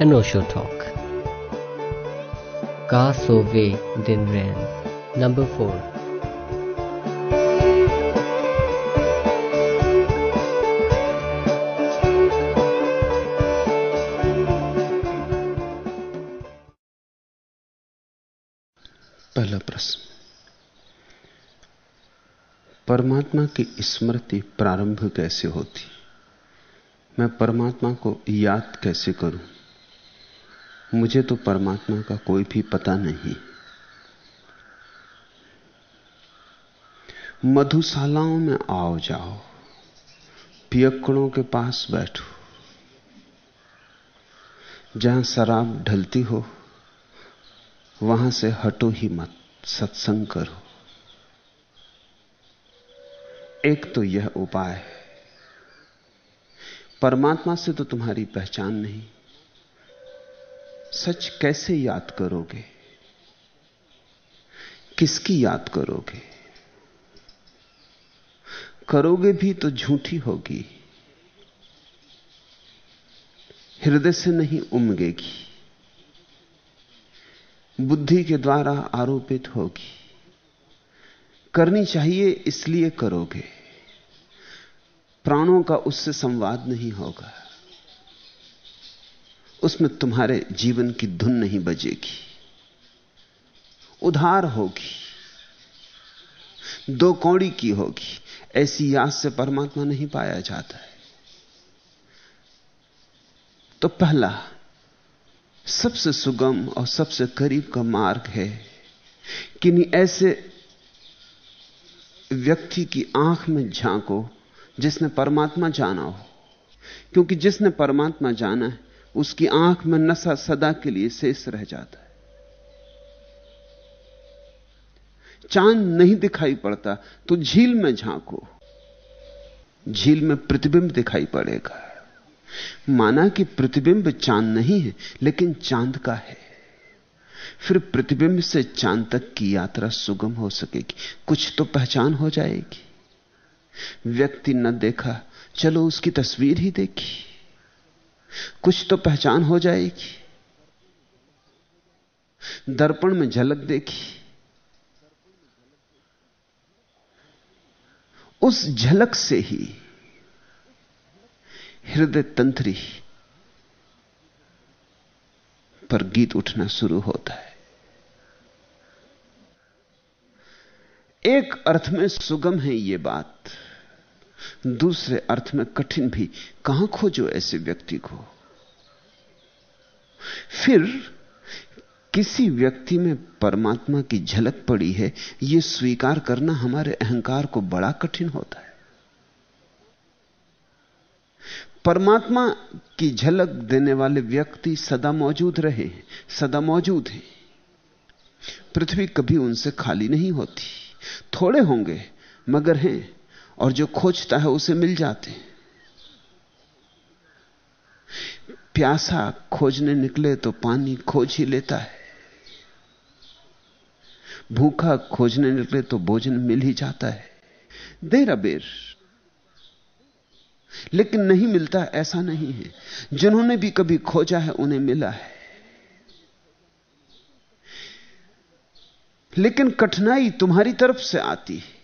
an Osho talk. Ka Sove Din Ren. Number 4. पहला प्रश्न परमात्मा की स्मृति प्रारंभ कैसे होती मैं परमात्मा को याद कैसे करूँ मुझे तो परमात्मा का कोई भी पता नहीं। मधुशालाओं में आओ जाओ, पियक्कड़ों के पास बैठो। जहाँ शराब ढलती हो, वहाँ से हटो ही मत, सत्संग करो। एक तो यह उपाय है। परमात्मा से तो तुम्हारी पहचान नहीं। सच कैसे याद करोगे? किसकी याद करोगे? करोगे भी तो झूठी होगी। हृदय से नहीं उमगेगी। बुद्धि के द्वारा आरोपित होगी। करनी चाहिए इसलिए करोगे। प्राणों का उससे संवाद नहीं होगा। उसमें तुम्हारे जीवन की धुन नहीं बजेगी। उधार होगी। दो कौड़ी की होगी। ऐसी याद से परमात्मा नहीं पाया जाता है। तो पहला, सबसे सुगम और सबसे करीब का मार्ग है कि ऐसे व्यक्ति की आँख में झांको जिसने परमात्मा जाना हो। क्योंकि जिसने परमात्मा जाना है उसकी आँख में नशा सदा के लिए शेष रह जाता है। चाँद नहीं दिखाई पड़ता तो झील में झांको। झील में प्रतिबिंब दिखाई पड़ेगा। माना कि प्रतिबिंब चाँद नहीं है, लेकिन चाँद का है। फिर प्रतिबिंब से चाँद तक की यात्रा सुगम हो सकेगी, कुछ तो पहचान हो जाएगी। व्यक्ति न देखा, चलो उसकी तस्वीर ही देखी। कुछ तो पहचान हो जाएगी। दर्पण में झलक देखी। उस झलक से ही हृदय तंत्री पर गीत उठना शुरू होता है। एक अर्थ में सुगम है यह बात। दूसरे अर्थ में कठिन भी। कहाँ खोजो ऐसे व्यक्ति को? फिर किसी व्यक्ति में परमात्मा की झलक पड़ी है यह स्वीकार करना हमारे अहंकार को बड़ा कठिन होता है। परमात्मा की झलक देने वाले व्यक्ति सदा मौजूद रहे हैं, सदा मौजूद हैं। पृथ्वी कभी उनसे खाली नहीं होती। थोड़े होंगे, मगर हैं। और जो खोजता है उसे मिल जाते प्यासा खोजने निकले तो पानी खोज ही लेता है। भूखा खोजने निकले तो भोजन मिल ही जाता है। देर अबेर। लेकिन नहीं मिलता, ऐसा नहीं है। जिन्होंने भी कभी खोजा है, उन्हें मिला है। लेकिन कठिनाई तुम्हारी तरफ़ से आती है।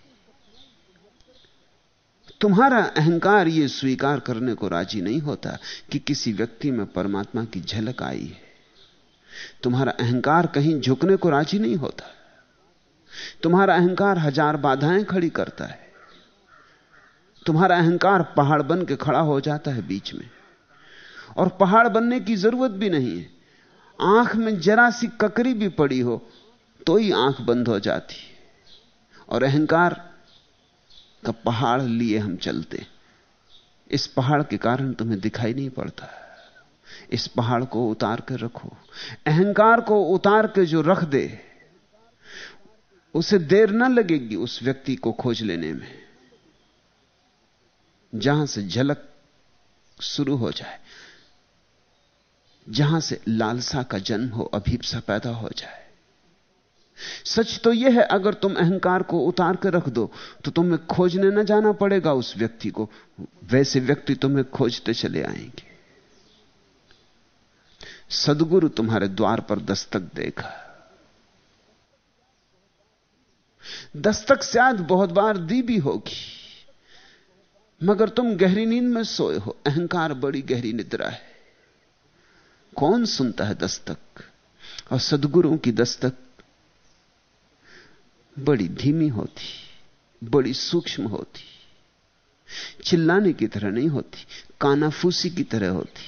तुम्हारा अहंकार यह स्वीकार करने को राज़ी नहीं होता कि किसी व्यक्ति में परमात्मा की झलक आई है। तुम्हारा अहंकार कहीं झुकने को राज़ी नहीं होता। तुम्हारा अहंकार हज़ार बाधाएँ खड़ी करता है। तुम्हारा अहंकार पहाड़ बन के खड़ा हो जाता है बीच में। और पहाड़ बनने की ज़रूरत भी नहीं है। आँख में जरा सी ककरी भी पड़ी हो तो ही आँख बंद हो जाती है। और अहंकार का पहाड़ लिए हम चलते। इस पहाड़ के कारण तुम्हें दिखाई नहीं पड़ता। इस पहाड़ को उतार कर रखो। अहंकार को उतार के जो रख दे, उसे देर ना लगेगी उस व्यक्ति को खोज लेने में। जहाँ से झलक शुरू हो जाए, जहाँ से लालसा का जन्म हो, अभीपसा पैदा हो जाए सच तो यह है, अगर तुम अहंकार को उतार कर रख दो तो तुम्हें खोजने न जाना पड़ेगा उस व्यक्ति को। वैसे व्यक्ति तुम्हें खोजते चले आएँगे। सदगुरु तुम्हारे द्वार पर दस्तक देगा। दस्तक शायद बहुत बार दी भी होगी, मगर तुम गहरी नींद में सोए हो। अहंकार बड़ी गहरी निद्रा है। कौन सुनता है दस्तक? और सदगुरुओं की दस्तक बड़ी धीमी होती, बड़ी सूक्ष्म होती, चिल्लाने की तरह नहीं होती, कानाफूसी की तरह होती।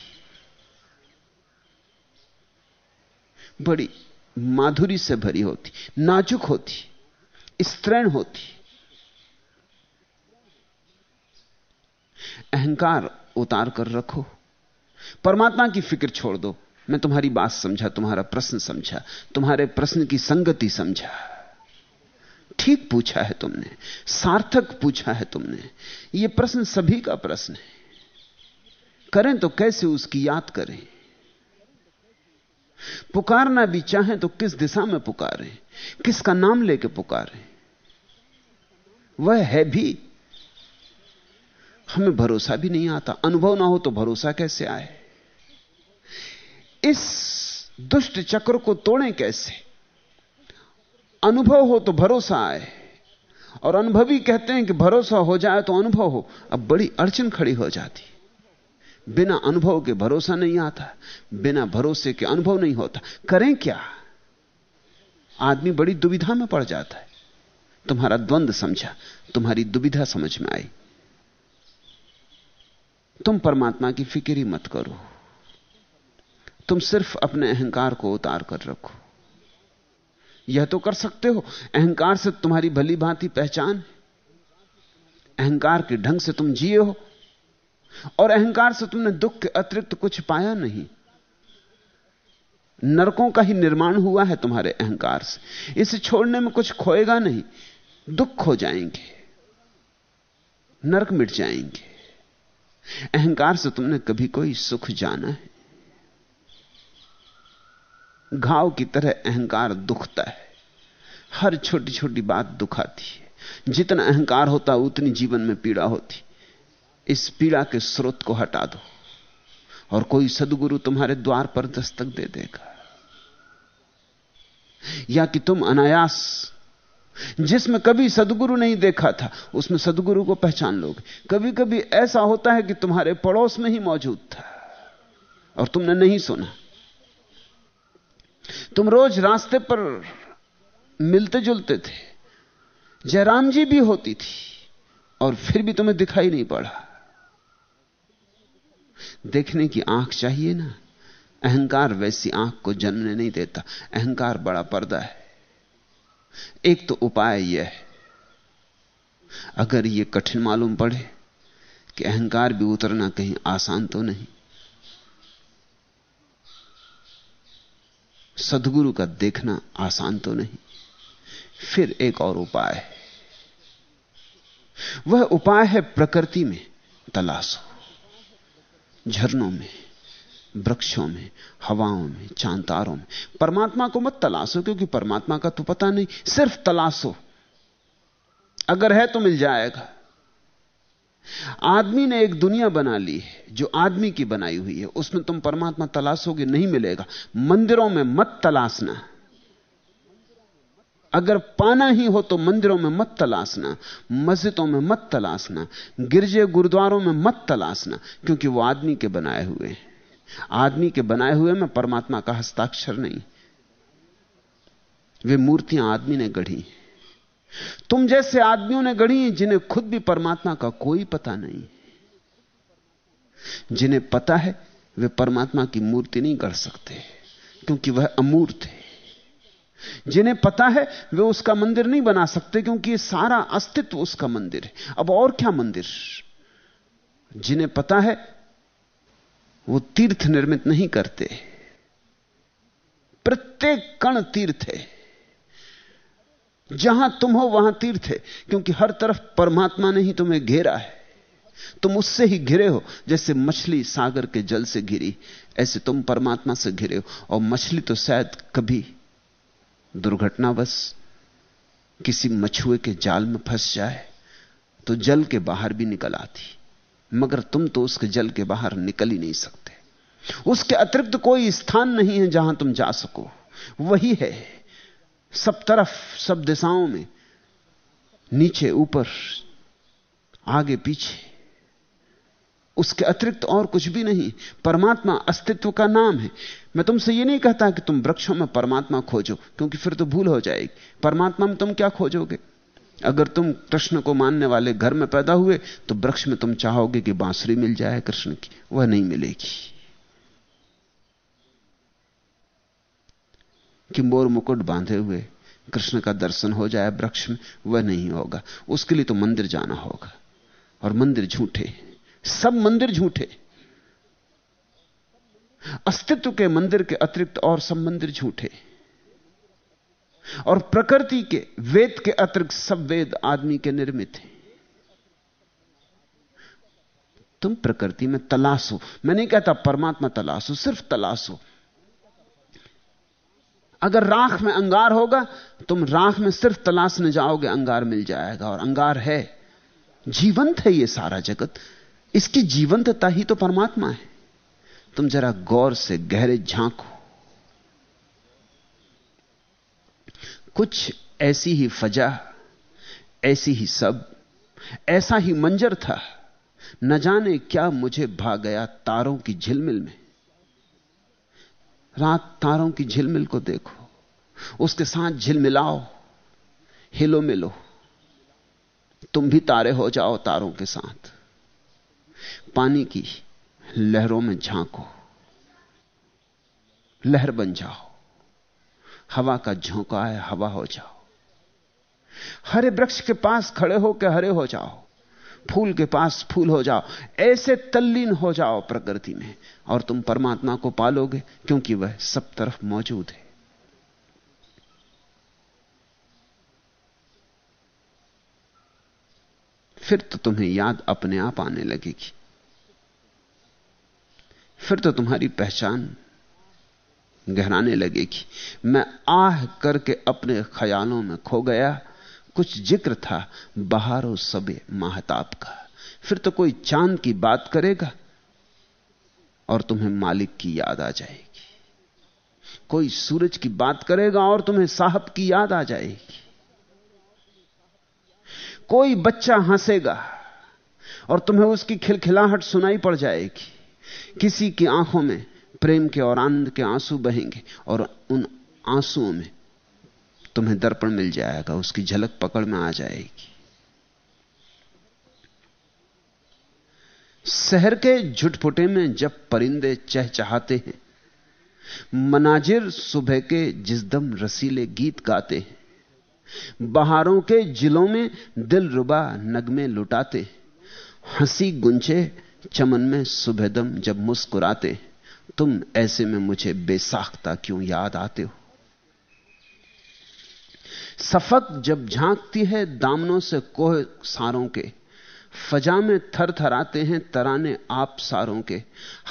बड़ी माधुरी से भरी होती, नाजुक होती, स्त्रीण होती। अहंकार उतार कर रखो। परमात्मा की फ़िक्र छोड़ दो। मैं तुम्हारी बात समझा, तुम्हारा प्रश्न समझा, तुम्हारे प्रश्न की संगति समझा। ठीक पूछा है तुमने, सार्थक पूछा है तुमने। यह प्रश्न सभी का प्रश्न है। करें तो कैसे उसकी याद करें? पुकारना भी चाहें तो किस दिशा में पुकारें? किसका नाम लेके पुकारें? वह है भी। हमें भरोसा भी नहीं आता। अनुभव ना हो तो भरोसा कैसे आए? इस दुष्ट चक्र को तोड़ें कैसे? अनुभव हो तो भरोसा आए। और अनुभवी कहते हैं कि भरोसा हो जाए तो अनुभव हो। अब बड़ी अड़चन खड़ी हो जाती। बिना अनुभव के भरोसा नहीं आता। बिना भरोसे के अनुभव नहीं होता। करें क्या? आदमी बड़ी दुविधा में पड़ जाता है। तुम्हारा द्वंद समझा। तुम्हारी दुविधा समझ में आई। तुम परमात्मा की फ़िक्र ही मत करो। तुम सिर्फ़ अपने अहंकार को उतार कर रखो। यह तो कर सकते हो। अहंकार से तुम्हारी भली भांति पहचान है। अहंकार के ढंग से तुम जिए हो। और अहंकार से तुमने दुख के अतिरिक्त कुछ पाया नहीं। नरकों का ही निर्माण हुआ है तुम्हारे अहंकार से। इसे छोड़ने में कुछ खोएगा नहीं। दुख हो जाएँगे। नरक मिट जाएँगे। अहंकार से तुमने कभी कोई सुख जाना है। घाव की तरह अहंकार दुखता है। हर छोटी छोटी बात दुखाती है। जितना अहंकार होता, उतनी जीवन में पीड़ा होती। इस पीड़ा के स्रोत को हटा दो। और कोई सदगुरु तुम्हारे द्वार पर दस्तक दे देगा। या कि तुम अनायास, जिसमें कभी सदगुरु नहीं देखा था, उसमें सदगुरु को पहचान लोगे। कभी कभी ऐसा होता है कि तुम्हारे पड़ोस में ही मौजूद था। और तुमने नहीं सुना। तुम रोज रास्ते पर मिलते जुलते थे। जयराम जी भी होती थी और फिर भी तुम्हें दिखाई नहीं पड़ा। देखने की आँख चाहिए ना? अहंकार वैसी आँख को जन्मने नहीं देता। अहंकार बड़ा पर्दा है। एक तो उपाय यह है। अगर यह कठिन मालूम पड़े कि अहंकार भी उतरना कहीं आसान तो नहीं। सदगुरु का देखना आसान तो नहीं। फिर एक और उपाय है। वह उपाय है प्रकृति में तलाशो। झरनों में, वृक्षों में, हवाओं में, चांतारों में। परमात्मा को मत तलाशो, क्योंकि परमात्मा का तो पता नहीं। सिर्फ़ तलाशो। अगर है तो मिल जाएगा। आदमी ने एक दुनिया बना ली है, जो आदमी की बनाई हुई है। उसमें तुम परमात्मा तलाशोगे नहीं मिलेगा। मंदिरों में मत तलाशना। अगर पाना ही हो तो मंदिरों में मत तलाशना, मस्जिदों में मत तलाशना, गिरजे गुरुद्वारों में मत तलाशना, क्योंकि वो आदमी के बनाए हुए हैं। आदमी के बनाए हुए में परमात्मा का हस्ताक्षर नहीं। वे मूर्तियाँ आदमी ने गढ़ी तुम जैसे आदमियों ने गढ़ी जिन्हें खुद भी परमात्मा का कोई पता नहीं जिन्हें पता है, वे परमात्मा की मूर्ति नहीं गढ़ सकते, क्योंकि वह अमूर्त है। जिन्हें पता है, वे उसका मंदिर नहीं बना सकते, क्योंकि सारा अस्तित्व उसका मंदिर है। अब और क्या मंदिर? जिन्हें पता है, वो तीर्थ निर्मित नहीं करते। प्रत्येक कण तीर्थ है। जहाँ तुम हो, वहाँ तीर्थ है। क्योंकि हर तरफ़ परमात्मा ने ही तुम्हें घेरा है। तुम उससे ही घिरे हो, जैसे मछली सागर के जल से घिरी। ऐसे तुम परमात्मा से घिरे हो। और मछली तो शायद कभी दुर्घटनावश किसी मछुए के जाल में फंस जाए तो जल के बाहर भी निकल आती। मगर तुम तो उसके जल के बाहर निकल ही नहीं सकते। उसके अतिरिक्त कोई स्थान नहीं है जहाँ तुम जा सको। वही है। सब तरफ़, सब दिशाओं में, नीचे, ऊपर, आगे, पीछे। उसके अतिरिक्त और कुछ भी नहीं। परमात्मा अस्तित्व का नाम है। मैं तुमसे यह नहीं कहता कि तुम वृक्षों में परमात्मा खोजो, क्योंकि फिर तो भूल हो जाएगी। परमात्मा में तुम क्या खोजोगे? अगर तुम कृष्ण को मानने वाले घर में पैदा हुए तो वृक्ष में तुम चाहोगे कि बांसुरी मिल जाए कृष्ण की, वह नहीं मिलेगी। कि मोर मुकुट बांधे हुए, कृष्ण का दर्शन हो जाए, वृक्ष में, वह नहीं होगा। उसके लिए तो मंदिर जाना होगा। और मंदिर झूठे सब मंदिर झूठे अस्तित्व के मंदिर के अतिरिक्त और सब मंदिर झूठे और प्रकृति के, वेद के अतिरिक्त सब वेद आदमी के निर्मित हैं। तुम प्रकृति में तलाशो मैं नहीं कहता परमात्मा तलाशो सिर्फ़ तलाशो अगर राख में अंगार होगा, तुम राख में सिर्फ़ तलाश तलाशने जाओगे, अंगार मिल जाएगा, और अंगार है। जीवंत है यह सारा जगत। इसकी जीवंतता ही तो परमात्मा है। तुम जरा गौर से गहरे झांको। कुछ ऐसी ही फजा, ऐसी ही सब, ऐसा ही मंजर था। न जाने क्या मुझे भाग गया तारों की झिलमिल में। रात तारों की झिलमिल को देखो। उसके साथ झिलमिलाओ, हिलो मिलो। तुम भी तारे हो जाओ तारों के साथ। पानी की लहरों में झांको। लहर बन जाओ। हवा का झोंका है, हवा हो जाओ। हरे वृक्ष के पास खड़े होकर हरे हो जाओ। फूल के पास फूल हो जाओ। ऐसे तल्लीन हो जाओ प्रकृति में। और तुम परमात्मा को पालोगे क्योंकि वह सब तरफ़ मौजूद है। फिर तो तुम्हें याद अपने आप आने लगेगी। फिर तो तुम्हारी पहचान गहराने लगेगी। मैं आह करके अपने ख्यालों में खो गया। कुछ ज़िक्र था बहारो सबे महताब का फिर तो कोई चाँद की बात करेगा और तुम्हें मालिक की याद आ जाएगी। कोई सूरज की बात करेगा और तुम्हें साहब की याद आ जाएगी। कोई बच्चा हंसेगा और तुम्हें उसकी खिलखिलाहट सुनाई पड़ जाएगी। किसी की आँखों में प्रेम के और आनंद के आँसू बहेंगे और उन आंसुओं में तुम्हें दर्पण मिल जाएगा, उसकी झलक पकड़ में आ जाएगी। शहर के झुटपुटे में जब परिंदे चहचहाते हैं, मनाजिर सुबह के जिसदम रसीले गीत गाते हैं, बहारों के जिलों में दिल रुबा नगमे लुटाते हँसी गुंचे चमन में सुबहदम जब मुस्कुराते तुम ऐसे में मुझे बेसाख्ता क्यों याद आते हो? सफक जब झांकती है दामनों से कोह सारों के। फजा में थर थर आते हैं, तराने आप सारों के।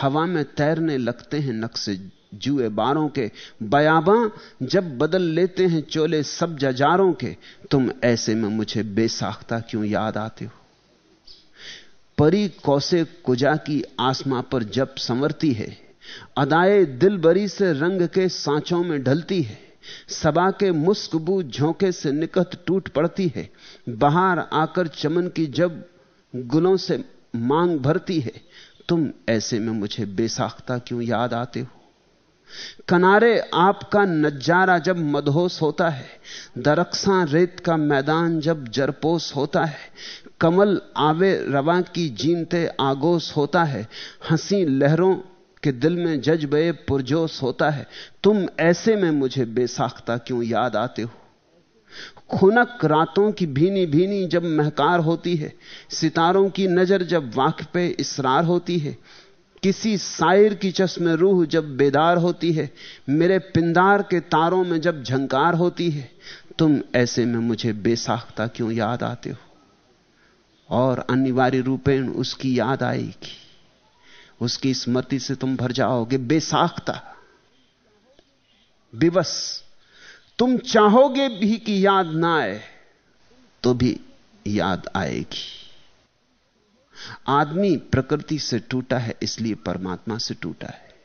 हवा में तैरने लगते हैं नक्शे जुए बारों के। बयाबा जब बदल लेते हैं चोले सब जजारों के। तुम ऐसे में मुझे बेसाख्ता क्यों याद आते हो? परी कौसे कुजा की आसमा पर जब संवरती है, अदाए दिल बरी से रंग के सांचों में ढलती है। सबा के मुस्कबू झोंके से निकट टूट पड़ती है। बाहर आकर चमन की जब गुलों से मांग भरती है। तुम ऐसे में मुझे बेसाख्ता क्यों याद आते हो? किनारे आपका नज़ारा जब मदहोश होता है, दरख्सा रेत का मैदान जब जरपोस होता है, कमल आवे रवा की जीनते आगोश होता है, हँसी लहरों के दिल में जज्बे पुरजोश होता है। तुम ऐसे में मुझे बेसाख्ता क्यों याद आते हो? खुनक रातों की भीनी भीनी जब महकार होती है, सितारों की नज़र जब वाक पे इसरार होती है, किसी शायर की चश्मे रूह जब बेदार होती है, मेरे पिंदार के तारों में जब झंकार होती है, तुम ऐसे में मुझे बेसाख्ता क्यों याद आते हो? और अनिवार्य रूपेण उसकी याद आएगी। उसकी स्मृति से तुम भर जाओगे। बेसाख्ता। विवश। तुम चाहोगे भी कि याद ना आए तो भी याद आएगी। आदमी प्रकृति से टूटा है, इसलिए परमात्मा से टूटा है।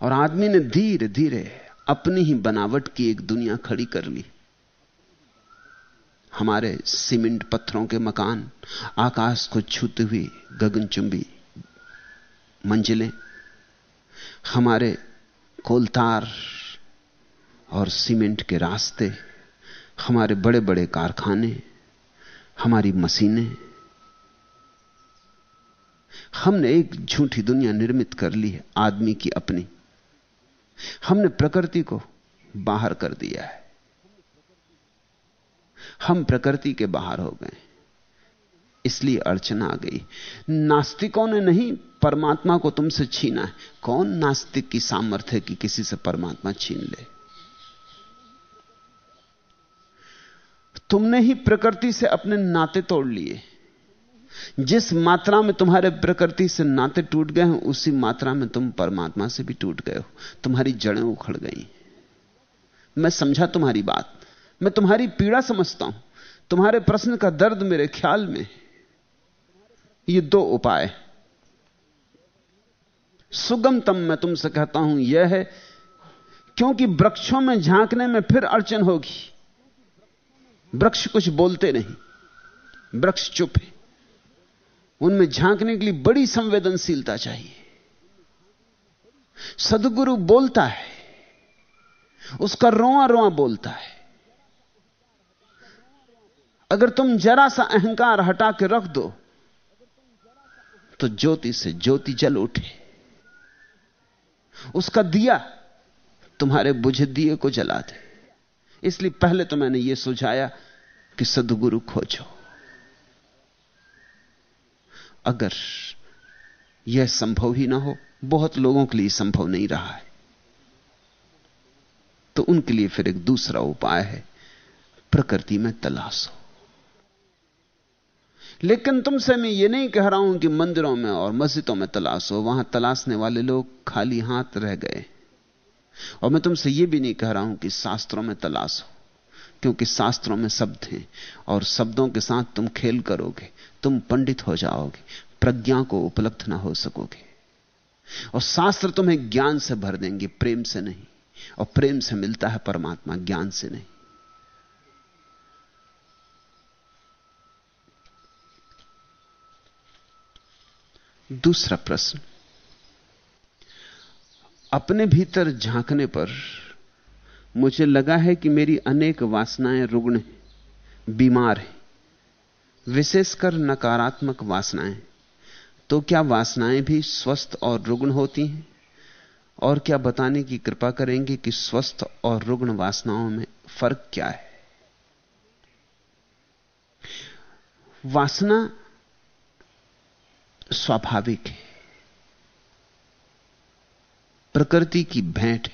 और आदमी ने धीरे धीरे अपनी ही बनावट की एक दुनिया खड़ी कर ली। हमारे सीमेंट पत्थरों के मकान, आकाश को छूते हुए गगनचुंबी मंजिलें, हमारे कोलतार और सीमेंट के रास्ते, हमारे बड़े बड़े कारखाने, हमारी मशीनें। हमने एक झूठी दुनिया निर्मित कर ली है, आदमी की अपनी। हमने प्रकृति को बाहर कर दिया है। हम प्रकृति के बाहर हो गए। इसलिए अड़चन आ गई। नास्तिकों ने नहीं, परमात्मा को तुमसे छीना है। कौन नास्तिक की सामर्थ्य कि किसी से परमात्मा छीन ले? तुमने ही प्रकृति से अपने नाते तोड़ लिए। जिस मात्रा में तुम्हारे प्रकृति से नाते टूट गए हैं, उसी मात्रा में तुम परमात्मा से भी टूट गए हो। तुम्हारी जड़ें उखड़ गई। मैं समझा तुम्हारी बात। मैं तुम्हारी पीड़ा समझता हूँ। तुम्हारे प्रश्न का दर्द मेरे ख्याल में ये दो उपाय। सुगमतम मैं तुमसे कहता हूँ यह है, क्योंकि वृक्षों में झांकने में फिर अड़चन होगी। वृक्ष कुछ बोलते नहीं। वृक्ष चुप है। उनमें झांकने के लिए बड़ी संवेदनशीलता चाहिए। सदगुरु बोलता है। उसका रोआ रोआ बोलता है। अगर तुम जरा सा अहंकार हटा के रख दो तो ज्योति से ज्योति जल उठे। उसका दिया तुम्हारे बुझे दिए को जला दे। इसलिए पहले तो मैंने यह सुझाया कि सदगुरु खोजो। अगर यह संभव ही ना हो, बहुत लोगों के लिए संभव नहीं रहा है। तो उनके लिए फिर एक दूसरा उपाय है, प्रकृति में तलाश। हो लेकिन तुमसे मैं ये नहीं कह रहा हूँ कि मंदिरों में और मस्जिदों में तलाश हो, वहाँ तलाशने वाले लोग खाली हाथ रह गए। और मैं तुमसे यह भी नहीं कह रहा हूँ कि शास्त्रों में तलाश हो, क्योंकि शास्त्रों में शब्द हैं, और शब्दों के साथ तुम खेल करोगे, तुम पंडित हो जाओगे, प्रज्ञा को उपलब्ध ना हो सकोगे। और शास्त्र तुम्हें ज्ञान से भर देंगे, प्रेम से नहीं, और प्रेम से मिलता है परमात्मा ज्ञान से नहीं। दूसरा प्रश्न। अपने भीतर झांकने पर मुझे लगा है कि मेरी अनेक वासनाएँ रुग्ण हैं, बीमार हैं, विशेषकर नकारात्मक वासनाएँ। तो क्या वासनाएँ भी स्वस्थ और रुग्ण होती हैं? और क्या बताने की कृपा करेंगे कि स्वस्थ और रुग्ण वासनाओं में फ़र्क क्या है? वासना स्वाभाविक है। प्रकृति की भेंट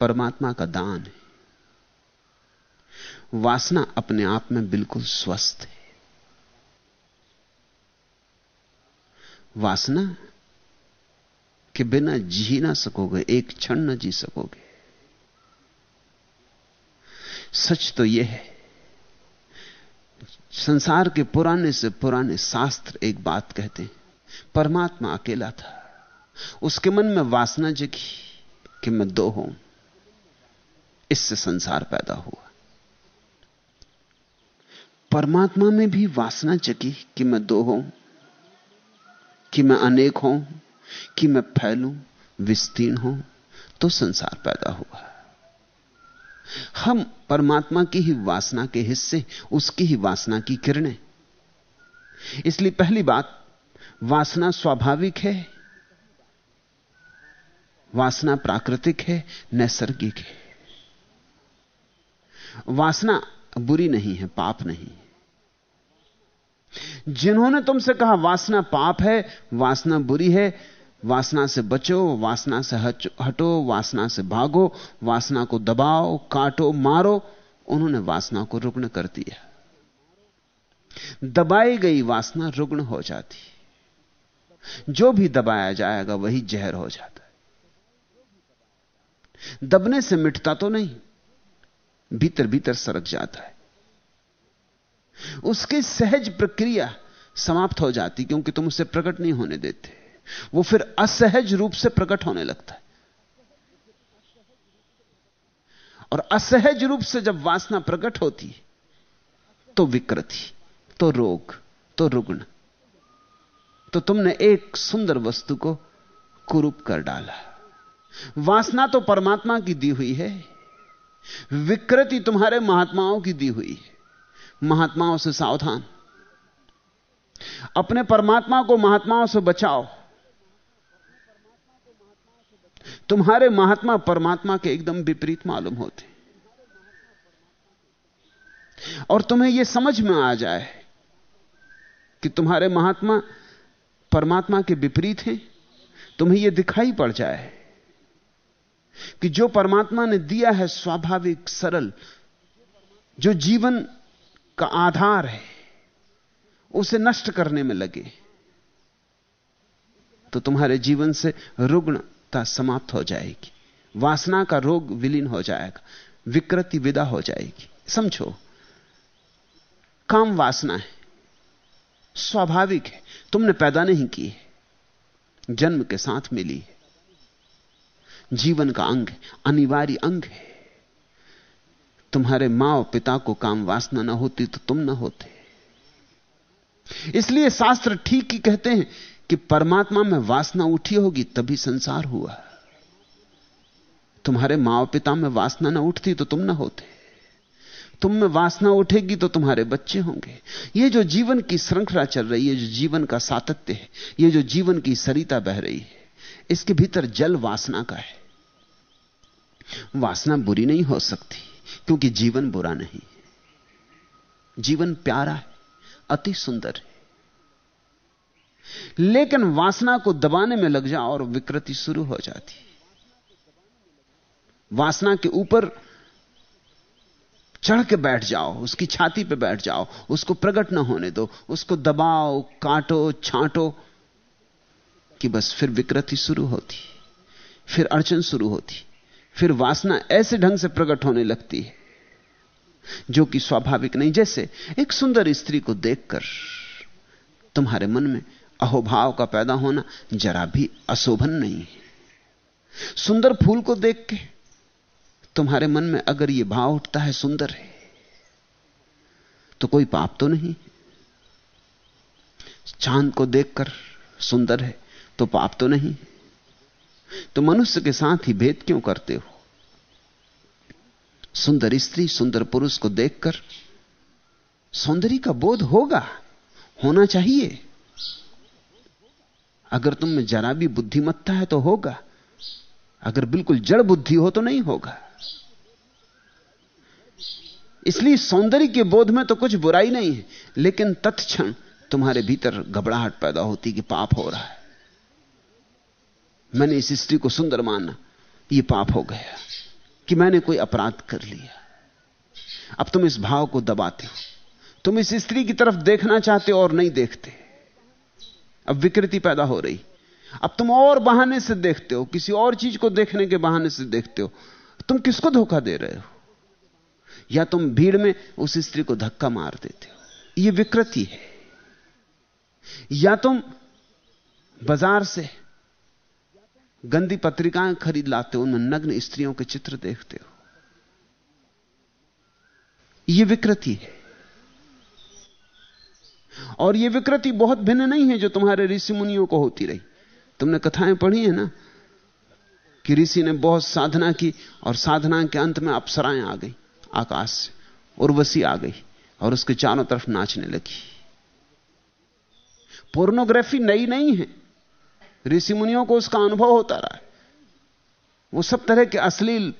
परमात्मा का दान है। वासना अपने आप में बिल्कुल स्वस्थ है। वासना के बिना जी ना सकोगे, एक क्षण न जी सकोगे। सच तो यह है संसार के पुराने से पुराने शास्त्र एक बात कहते हैं। परमात्मा अकेला था। उसके मन में वासना जगी कि मैं दो हूँ। इससे संसार पैदा हुआ। परमात्मा में भी वासना जगी कि मैं दो हूँ, कि मैं अनेक हूँ, कि मैं फैलूं, विस्तीर्ण हूँ तो संसार पैदा हुआ। हम परमात्मा की ही वासना के हिस्से, उसकी ही वासना की किरणें। इसलिए पहली बात, वासना स्वाभाविक है, वासना प्राकृतिक है, नैसर्गिक है। वासना बुरी नहीं है, पाप नहीं जिन्होंने तुमसे कहा, वासना पाप है, वासना बुरी है वासना से बचो, वासना से हटो, वासना से भागो, वासना को दबाओ, काटो, मारो, उन्होंने वासना को रुग्ण कर दिया। दबाई गई वासना रुग्ण हो जाती। जो भी दबाया जाएगा वही जहर हो जाता है। दबने से मिटता तो नहीं भीतर भीतर सरक जाता है। उसकी सहज प्रक्रिया समाप्त हो जाती क्योंकि तुम उसे प्रकट नहीं होने देते। वो फिर असहज रूप से प्रकट होने लगता है। और असहज रूप से जब वासना प्रकट होती है तो विकृति तो रोग तो रुग्ण। तो तुमने एक सुंदर वस्तु को कुरूप कर डाला। वासना तो परमात्मा की दी हुई है, विकृति तुम्हारे महात्माओं की दी हुई है। महात्माओं से सावधान। अपने परमात्मा को महात्माओं से बचाओ। तुम्हारे महात्मा परमात्मा के एकदम विपरीत मालूम होते और तुम्हें यह समझ में आ जाए कि तुम्हारे महात्मा परमात्मा के विपरीत हैं, तुम्हें यह दिखाई पड़ जाए कि जो परमात्मा ने दिया है स्वाभाविक, सरल, जो जीवन का आधार है, उसे नष्ट करने में लगे तो तुम्हारे जीवन से रुग्णता समाप्त हो जाएगी। वासना का रोग विलीन हो जाएगा। विकृति विदा हो जाएगी। समझो? काम वासना है। स्वाभाविक है। तुमने पैदा नहीं की है। जन्म के साथ मिली है। जीवन का अंग है। अनिवार्य अंग है। तुम्हारे माँ और पिता को काम वासना ना होती तो तुम ना होते। इसलिए शास्त्र ठीक ही कहते हैं कि परमात्मा में वासना उठी होगी, तभी संसार हुआ। तुम्हारे माँ पिता में वासना ना उठती तो तुम ना होते। तुम में वासना उठेगी तो तुम्हारे बच्चे होंगे। ये जो जीवन की श्रृंखला चल रही है जो जीवन का सातत्य है, ये जो जीवन की सरिता बह रही है, इसके भीतर जल वासना का है। वासना बुरी नहीं हो सकती, क्योंकि जीवन बुरा नहीं। जीवन प्यारा है, अति सुंदर है। लेकिन वासना को दबाने में लग जाओ और विकृति शुरू हो जाती वासना के ऊपर चढ़ के बैठ जाओ, उसकी छाती पे बैठ जाओ, उसको प्रकट ना होने दो, उसको दबाओ, काटो, छांटो कि बस फिर विकृति शुरू होती फिर अड़चन शुरू होती फिर वासना ऐसे ढंग से प्रकट होने लगती है, जो कि स्वाभाविक नहीं। जैसे एक सुंदर स्त्री को देखकर तुम्हारे मन में अहोभाव का पैदा होना जरा भी अशोभन नहीं है। सुंदर फूल को देख के तुम्हारे मन में अगर यह भाव उठता है सुंदर है तो कोई पाप तो नहीं। चाँद को देखकर सुंदर है तो पाप तो नहीं। तो मनुष्य के साथ ही भेद क्यों करते हो? सुंदर स्त्री, सुंदर पुरुष को देखकर सौंदर्य का बोध होगा, होना चाहिए। अगर तुम में जरा भी बुद्धिमत्ता है तो होगा। अगर बिल्कुल जड़ बुद्धि हो तो नहीं होगा। इसलिए सौंदर्य के बोध में तो कुछ बुराई नहीं है, लेकिन तत्क्षण तुम्हारे भीतर घबराहट पैदा होती कि पाप हो रहा है। मैंने इस स्त्री को सुंदर माना यह पाप हो गया, कि मैंने कोई अपराध कर लिया। अब तुम इस भाव को दबाते हो। तुम इस स्त्री की तरफ़ देखना चाहते हो और नहीं देखते। अब विकृति पैदा हो रही। अब तुम और बहाने से देखते हो, किसी और चीज़ को देखने के बहाने से देखते हो। तुम किसको धोखा दे रहे हो? या तुम भीड़ में उस स्त्री को धक्का मार देते हो? यह विकृति है। या तुम बाज़ार से गंदी पत्रिकाएँ खरीद लाते हो, उनमें नग्न स्त्रियों के चित्र देखते हो? यह विकृति है। और यह विकृति बहुत भिन्न नहीं है जो तुम्हारे ऋषि मुनियों को होती रही। तुमने कथाएँ पढ़ी है ना? कि ऋषि ने बहुत साधना की और साधना के अंत में अप्सराएँ आ गई, आकाश से, उर्वशी आ गई और उसके चारों तरफ़ नाचने लगी। पोर्नोग्राफी नई नहीं है। ऋषि मुनियों को उसका अनुभव होता रहा वो सब तरह के अश्लील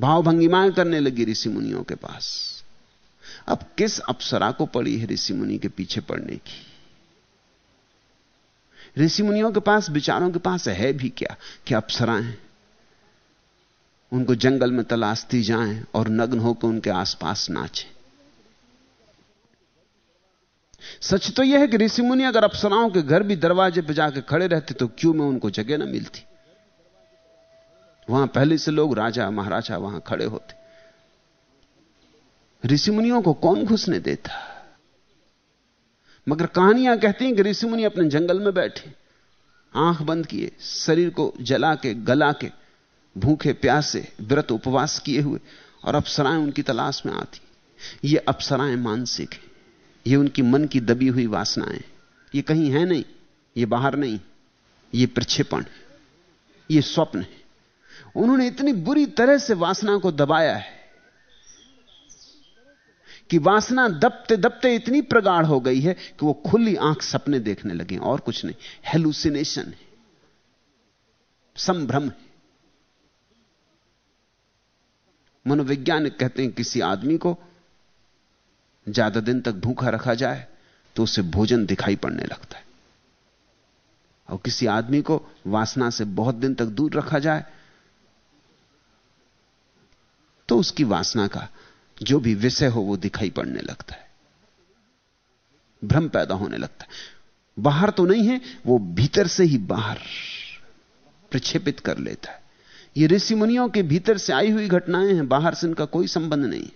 भाव भंगिमाएँ करने लगी ऋषि मुनियों के पास। अब किस अप्सरा को पड़ी है ऋषि मुनि के पीछे पड़ने की? ऋषि मुनियों के पास, विचारों के पास है भी क्या? कि अप्सराएँ उनको जंगल में तलाशती जाएँ और नग्न होकर उनके आसपास नाचें। सच तो यह है कि ऋषि मुनि अगर अप्सराओं के घर भी दरवाजे पर जाकर खड़े रहते तो क्यों में उनको जगह ना मिलती? वहाँ पहले से लोग राजा, महाराजा वहाँ खड़े होते। ऋषि मुनियों को कौन घुसने देता? मगर कहानियाँ कहती हैं कि ऋषि मुनि अपने जंगल में बैठे, आँख बंद किए, शरीर को जला के, गला के, भूखे प्यासे, व्रत उपवास किए हुए, और अप्सराएँ उनकी तलाश में आती। ये अप्सराएँ मानसिक हैं। ये उनकी मन की दबी हुई वासनाएँ ये कहीं है नहीं, ये बाहर नहीं, ये प्रक्षेपण ये स्वप्न है। उन्होंने इतनी बुरी तरह से वासना को दबाया है कि वासना दबते दबते इतनी प्रगाढ़ हो गई है कि वो खुली आँख सपने देखने लगे, और कुछ नहीं। हेलुसिनेशन है। संभ्रम है। मनोवैज्ञानिक कहते हैं किसी आदमी को ज़्यादा दिन तक भूखा रखा जाए तो उसे भोजन दिखाई पड़ने लगता है। और किसी आदमी को वासना से बहुत दिन तक दूर रखा जाए तो उसकी वासना का जो भी विषय हो वो दिखाई पड़ने लगता है। भ्रम पैदा होने लगता है। बाहर तो नहीं है, वो भीतर से ही बाहर प्रक्षेपित कर लेता है। ये ऋषि मुनियों के भीतर से आई हुई घटनाएँ हैं, बाहर से इनका कोई संबंध नहीं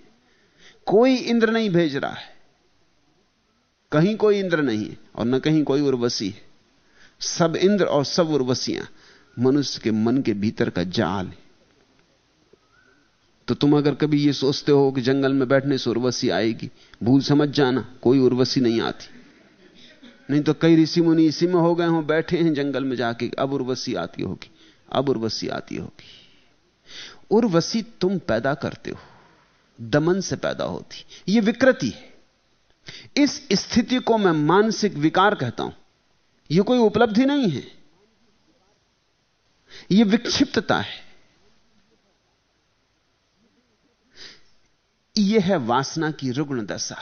कोई इंद्र नहीं भेज रहा है। कहीं कोई इंद्र नहीं है और न कहीं कोई उर्वशी है। सब इंद्र और सब उर्वशियाँ मनुष्य के मन के भीतर का जाल है। तो तुम अगर कभी ये सोचते हो कि जंगल में बैठने से उर्वशी आएगी, भूल समझ जाना, कोई उर्वशी नहीं आती। नहीं तो कई ऋषि मुनि इसी में हो गए हो, बैठे हैं जंगल में जाके, अब उर्वशी आती होगी, अब उर्वशी आती होगी। उर्वशी तुम पैदा करते हो, दमन से पैदा होती यह विकृति है। इस स्थिति को मैं मानसिक विकार कहता हूँ यह कोई उपलब्धि नहीं है। यह विक्षिप्तता है। यह है वासना की रुग्ण दशा।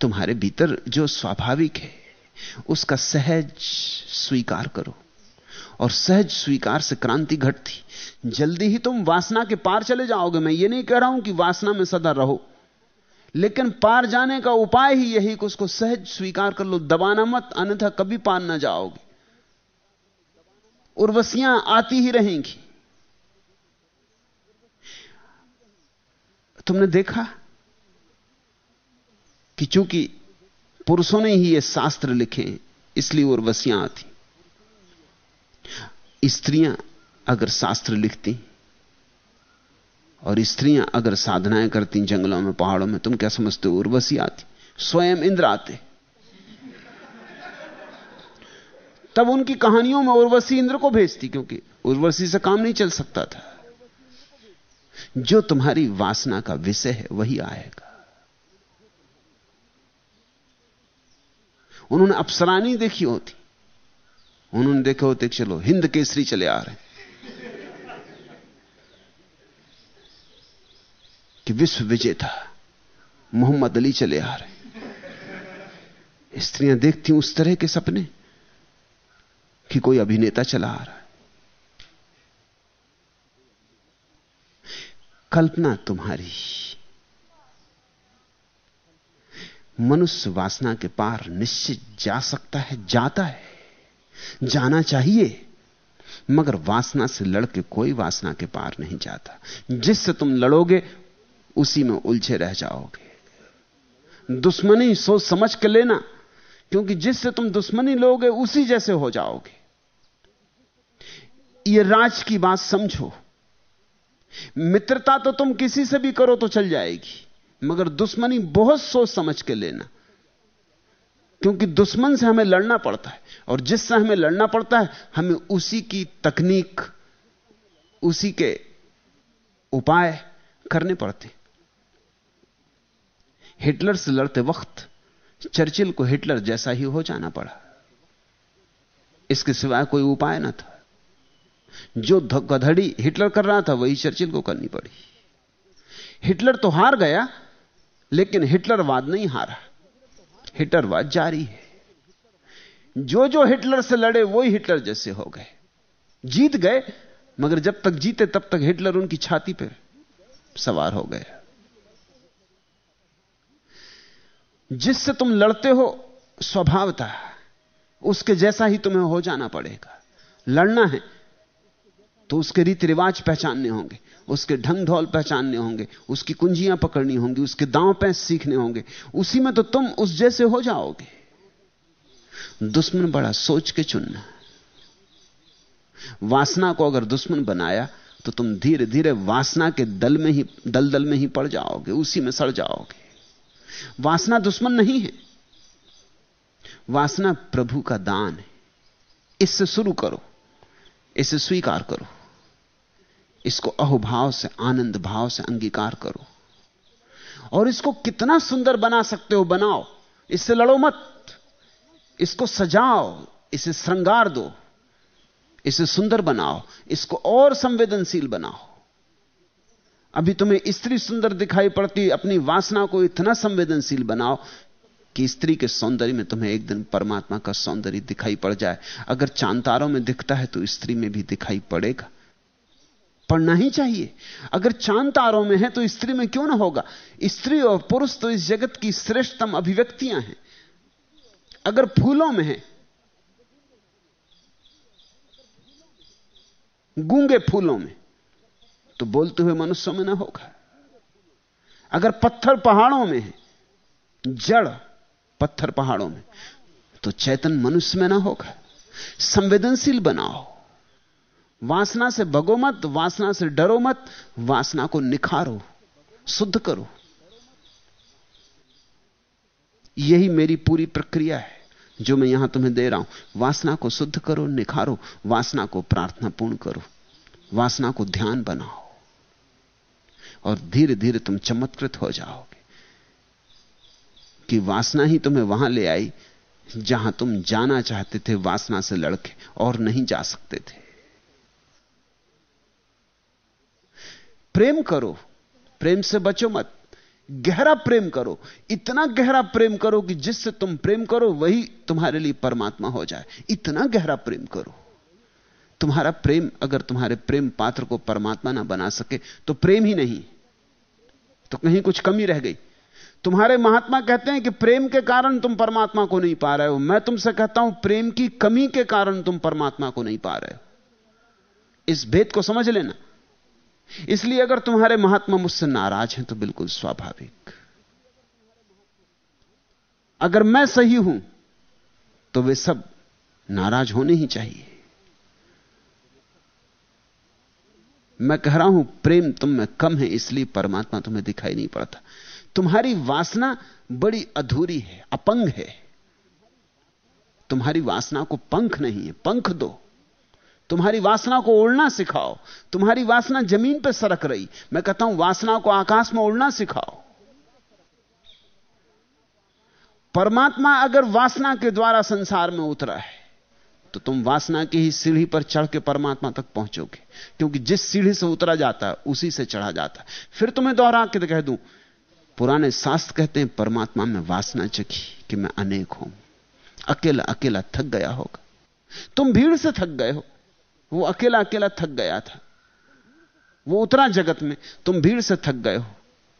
तुम्हारे भीतर जो स्वाभाविक है, उसका सहज स्वीकार करो। और सहज स्वीकार से क्रांति घटती। जल्दी ही तुम वासना के पार चले जाओगे। मैं ये नहीं कह रहा हूँ कि वासना में सदा रहो। लेकिन पार जाने का उपाय ही यही कि उसको सहज स्वीकार कर लो। दबाना मत, अन्यथा कभी पार ना जाओगे। उर्वशियाँ आती ही रहेंगी। तुमने देखा कि चूँकि पुरुषों ने ही ये शास्त्र लिखे, इसलिए उर्वशियाँ आती। स्त्रियाँ अगर शास्त्र लिखती और स्त्रियाँ अगर साधनाएँ करती जंगलों में, पहाड़ों में, तुम क्या समझते हो? उर्वशी आती। स्वयं इंद्र आते। तब उनकी कहानियों में उर्वशी इंद्र को भेजती, क्योंकि उर्वशी से काम नहीं चल सकता था। जो तुम्हारी वासना का विषय है, वही आएगा। उन्होंने अप्सरा नहीं देखी होती। उन्होंने देखे होते चलो, हिंद केसरी चले आ रहे कि विश्व विजेता मोहम्मद अली चले आ रहे स्त्रियाँ देखती उस तरह के सपने कि कोई अभिनेता चला आ रहा कल्पना तुम्हारी। मनुष्य वासना के पार निश्चित जा सकता है, जाता है। जाना चाहिए, मगर वासना से लड़के कोई वासना के पार नहीं जाता। जिससे तुम लड़ोगे, उसी में उलझे रह जाओगे। दुश्मनी सोच समझ के लेना, क्योंकि जिससे तुम दुश्मनी लोगे, उसी जैसे हो जाओगे। यह राज की बात समझो। मित्रता तो तुम किसी से भी करो तो चल जाएगी। मगर दुश्मनी बहुत सोच समझ के लेना। क्योंकि दुश्मन से हमें लड़ना पड़ता है, और जिससे हमें लड़ना पड़ता है, हमें उसी की तकनीक, उसी के उपाय करने पड़ते। हिटलर से लड़ते वक्त चर्चिल को हिटलर जैसा ही हो जाना पड़ा। इसके सिवाय कोई उपाय ना था। जो गधड़ी हिटलर कर रहा था, वही चर्चिल को करनी पड़ी। हिटलर तो हार गया, लेकिन हिटलरवाद नहीं हारा। हिटलरवाद जारी है। जो जो हिटलर से लड़े, वही हिटलर जैसे हो गए। जीत गए, मगर जब तक जीते, तब तक हिटलर उनकी छाती पर सवार हो गए। जिससे तुम लड़ते हो स्वभावता उसके जैसा ही तुम्हें हो जाना पड़ेगा। लड़ना है तो उसके रीति रिवाज पहचानने होंगे, उसके ढंग ढोल पहचानने होंगे, उसकी कुंजियाँ पकड़नी होंगी, उसके दांव पैंस सीखने होंगे, उसी में तो तुम उस जैसे हो जाओगे। दुश्मन बड़ा सोच के चुनना। वासना को अगर दुश्मन बनाया तो तुम धीरे धीरे वासना के दल में ही दल दल में ही पड़ जाओगे, उसी में सड़ जाओगे। वासना दुश्मन नहीं है। वासना प्रभु का दान है। इससे शुरू करो इसे स्वीकार करो। इसको अहुभाव से, आनंद भाव से अंगीकार करो। और इसको कितना सुंदर बना सकते हो, बनाओ। इससे लड़ो मत। इसको सजाओ, इसे श्रृंगार दो। इसे सुंदर बनाओ, इसको और संवेदनशील बनाओ। अभी तुम्हें स्त्री सुंदर दिखाई पड़ती, अपनी वासना को इतना संवेदनशील बनाओ कि स्त्री के सौंदर्य में तुम्हें एक दिन परमात्मा का सौंदर्य दिखाई पड़ जाए। अगर चांतारों में दिखता है तो स्त्री में भी दिखाई पड़ेगा। पढ़ना ही चाहिए। अगर चाँद तारों में है तो स्त्री में क्यों ना होगा? स्त्री और पुरुष तो इस जगत की श्रेष्ठतम अभिव्यक्तियाँ हैं। अगर फूलों में है, गूँगे फूलों में तो बोलते हुए मनुष्यों में ना होगा। अगर पत्थर पहाड़ों में है, जड़ पत्थर पहाड़ों में तो चैतन मनुष्य में ना होगा। संवेदनशील बनाओ। वासना से भगो मत, वासना से डरो मत, वासना को निखारो, शुद्ध करो। यही मेरी पूरी प्रक्रिया है, जो मैं यहाँ तुम्हें दे रहा हूँ। वासना को शुद्ध करो, निखारो, वासना को प्रार्थना पूर्ण करो, वासना को ध्यान बनाओ, और धीरे धीरे तुम चमत्कृत हो जाओगे कि वासना ही तुम्हें वहाँ ले आई, जहाँ तुम जाना चाहते थे, वासना से लड़के और नहीं जा सकते थे। प्रेम करो, प्रेम से बचो मत। गहरा प्रेम करो, इतना गहरा प्रेम करो कि जिससे तुम प्रेम करो, वही तुम्हारे लिए परमात्मा हो जाए। इतना गहरा प्रेम करो। तुम्हारा प्रेम, अगर तुम्हारे प्रेम पात्र को परमात्मा ना बना सके तो प्रेम ही नहीं। तो कहीं कुछ कमी रह गई। तुम्हारे महात्मा कहते हैं कि प्रेम के कारण तुम परमात्मा को नहीं पा रहे हो। मैं तुमसे कहता हूँ, प्रेम की कमी के कारण तुम परमात्मा को नहीं पा रहे हो। इस भेद को समझ लेना। इसलिए अगर तुम्हारे महात्मा मुझसे नाराज़ हैं तो बिल्कुल स्वाभाविक। अगर मैं सही हूँ तो वे सब नाराज़ होने ही चाहिए। मैं कह रहा हूँ, प्रेम तुम में कम है, इसलिए परमात्मा तुम्हें दिखाई नहीं पड़ता। तुम्हारी वासना बड़ी अधूरी है, अपंग है। तुम्हारी वासना को पंख नहीं है, पंख दो। तुम्हारी वासना को उड़ना सिखाओ। तुम्हारी वासना ज़मीन पर सरक रही। मैं कहता हूँ, वासना को आकाश में उड़ना सिखाओ। परमात्मा अगर वासना के द्वारा संसार में उतरा है तो तुम वासना की ही सीढ़ी पर चढ़ के परमात्मा तक पहुंचोगे। क्योंकि जिस सीढ़ी से उतरा जाता है, उसी से चढ़ा जाता है। फिर तुम्हें दोहरा के कह दूँ, पुराने शास्त्र कहते हैं, परमात्मा में वासना चखी कि मैं अनेक हूँ। अकेला अकेला थक गया होगा। तुम भीड़ से थक गए हो। वो अकेला अकेला थक गया था। वो उतरा जगत में, तुम भीड़ से थक गए हो।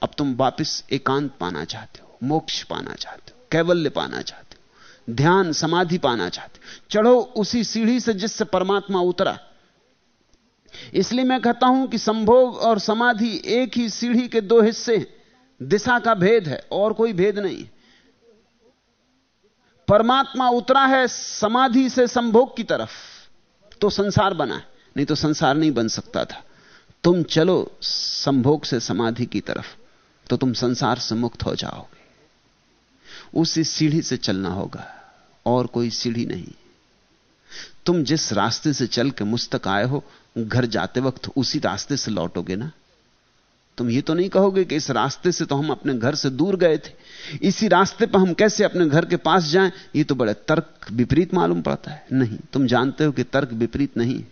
अब तुम वापस एकांत पाना चाहते हो, मोक्ष पाना चाहते हो, कैवल्य पाना चाहते हो, ध्यान, समाधि पाना चाहते हो। चढ़ो उसी सीढ़ी से जिससे परमात्मा उतरा। इसलिए मैं कहता हूँ कि संभोग और समाधि एक ही सीढ़ी के दो हिस्से दिशा का भेद है, और कोई भेद नहीं परमात्मा उतरा है समाधि से संभोग की तरफ़। तो संसार बना है, नहीं तो संसार नहीं बन सकता था। तुम चलो संभोग से समाधि की तरफ़ तो तुम संसार से मुक्त हो जाओगे। उसी सीढ़ी से चलना होगा, और कोई सीढ़ी नहीं। तुम जिस रास्ते से चल के मुझ तक आए हो, घर जाते वक्त उसी रास्ते से लौटोगे ना। तुम ये तो नहीं कहोगे कि इस रास्ते से तो हम अपने घर से दूर गए थे। इसी रास्ते पर हम कैसे अपने घर के पास जाएँ? ये तो बड़े तर्क विपरीत मालूम पड़ता है। नहीं, तुम जानते हो कि तर्क विपरीत नहीं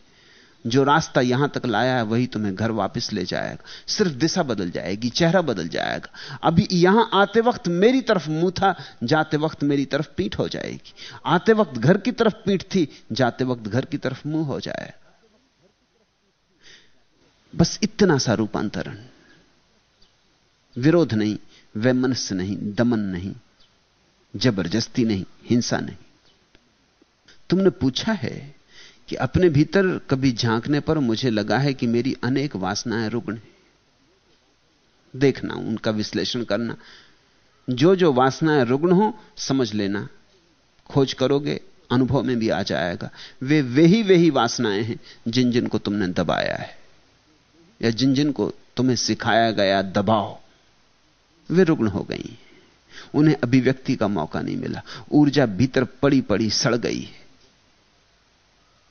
जो रास्ता यहाँ तक लाया है, वही तुम्हें घर वापस ले जाएगा। सिर्फ़ दिशा बदल जाएगी, चेहरा बदल जाएगा। अभी यहाँ आते वक्त मेरी तरफ़ मुँह था, जाते वक्त मेरी तरफ़ पीठ हो जाएगी। आते वक्त घर की तरफ़ पीठ थी, जाते वक्त घर की तरफ़ मुँह हो जाएगा। बस इतना सा रूपांतरण। विरोध नहीं, वैमनस्य नहीं, दमन नहीं, ज़बरदस्ती नहीं, हिंसा नहीं। तुमने पूछा है कि अपने भीतर कभी झांकने पर मुझे लगा है कि मेरी अनेक वासनाएँ रुग्ण हैं। देखना, उनका विश्लेषण करना। जो जो वासनाएँ रुग्ण हो, समझ लेना। खोज करोगे, अनुभव में भी आ जाएगा। वे वे ही वे ही वासनाएँ हैं जिन जिन को तुमने दबाया है। या जिन जिन को तुम्हें सिखाया गया दबाओ वे रुग्ण हो गई। उन्हें अभिव्यक्ति का मौका नहीं मिला। ऊर्जा भीतर पड़ी पड़ी सड़ गई।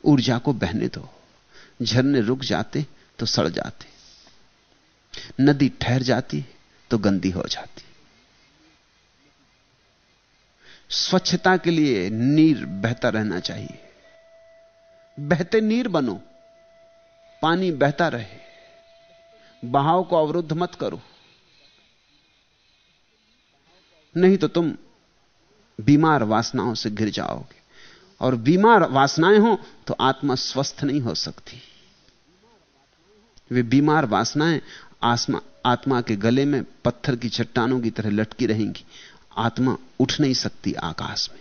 ऊर्जा को बहने दो। झरने रुक जाते तो सड़ जाते। नदी ठहर जाती तो गंदी हो जाती। स्वच्छता के लिए नीर बहता रहना चाहिए। बहते नीर बनो। पानी बहता रहे। बहाव को अवरुद्ध मत करो। नहीं तो तुम बीमार वासनाओं से गिर जाओगे। और बीमार वासनाएँ हो तो आत्मा स्वस्थ नहीं हो सकती। वे बीमार वासनाएँ आसमा, आत्मा के गले में पत्थर की चट्टानों की तरह लटकी रहेंगी। आत्मा उठ नहीं सकती आकाश में।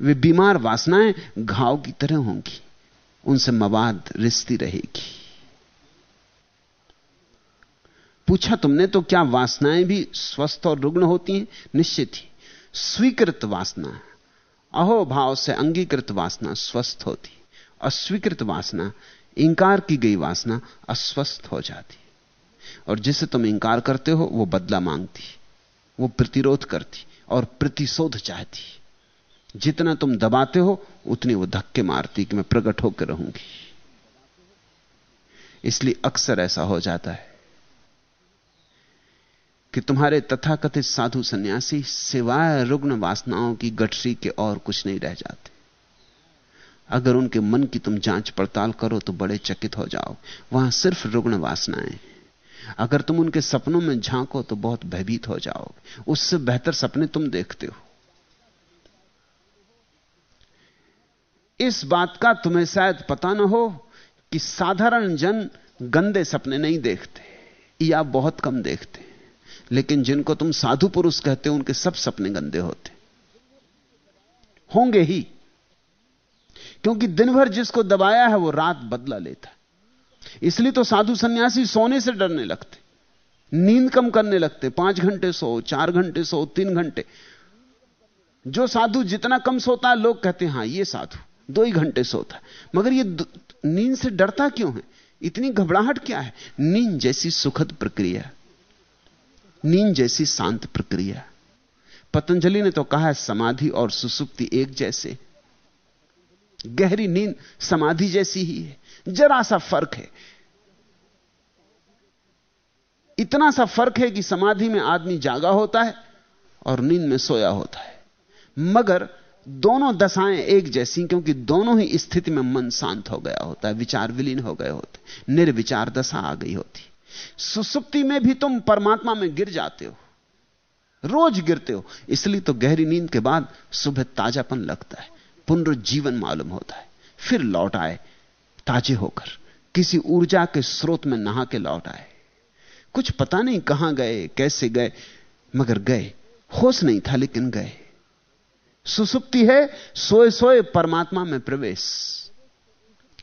वे बीमार वासनाएँ घाव की तरह होंगी। उनसे मवाद रिश्ती रहेगी। पूछा तुमने तो क्या वासनाएँ भी स्वस्थ और रुग्ण होती हैं? निश्चित ही। स्वीकृत वासना। अहो भाव से अंगीकृत वासना स्वस्थ होती। अस्वीकृत वासना, इंकार की गई वासना अस्वस्थ हो जाती। और जिसे तुम इंकार करते हो, वो बदला मांगती। वो प्रतिरोध करती और प्रतिशोध चाहती। जितना तुम दबाते हो, उतनी वो धक्के मारती कि मैं प्रकट होकर रहूँगी। इसलिए अक्सर ऐसा हो जाता है। कि तुम्हारे तथाकथित साधु सन्यासी सिवाय रुग्ण वासनाओं की गठरी के और कुछ नहीं रह जाते। अगर उनके मन की तुम जाँच पड़ताल करो तो बड़े चकित हो जाओ। वहाँ सिर्फ़ रुग्ण वासनाएँ अगर तुम उनके सपनों में झांको तो बहुत भयभीत हो जाओगे उससे बेहतर सपने तुम देखते हो। इस बात का तुम्हें शायद पता ना हो कि साधारण जन गंदे सपने नहीं देखते या बहुत कम देखते। लेकिन जिनको तुम साधु पुरुष कहते हो, उनके सब सपने गंदे होते। होंगे ही। क्योंकि दिन भर जिसको दबाया है, वो रात बदला लेता इसलिए तो साधु सन्यासी सोने से डरने लगते, नींद कम करने लगते, पाँच घंटे सो, चार घंटे सो, तीन घंटे। जो साधु जितना कम सोता है, लोग कहते हैं, हाँ, ये साधु, दो ही घंटे सोता है। मगर ये नींद से डरता क्यों है? इतनी घबराहट क्या है? नींद जैसी सुखद प्रक्रिया। नींद जैसी शांत प्रक्रिया। पतंजलि ने तो कहा है समाधि और सुसुप्ति एक जैसे। गहरी नींद समाधि जैसी ही है। जरा सा फ़र्क है। इतना सा फ़र्क है कि समाधि में आदमी जागा होता है और नींद में सोया होता है। मगर दोनों दशाएँ एक जैसी, क्योंकि दोनों ही स्थिति में मन शांत हो गया होता है, विचार विलीन हो गए होते निर्विचार दशा आ गई होती सुसुप्ति में भी तुम परमात्मा में गिर जाते हो। रोज गिरते हो। इसलिए तो गहरी नींद के बाद सुबह ताजापन लगता है। पुनरुज्जीवन मालूम होता है। फिर लौट आए, ताजे होकर। किसी ऊर्जा के स्रोत में नहा के लौट आए। कुछ पता नहीं कहाँ गए, कैसे गए, मगर गए। होश नहीं था, लेकिन गए। सुसुप्ति है सोए सोए परमात्मा में प्रवेश।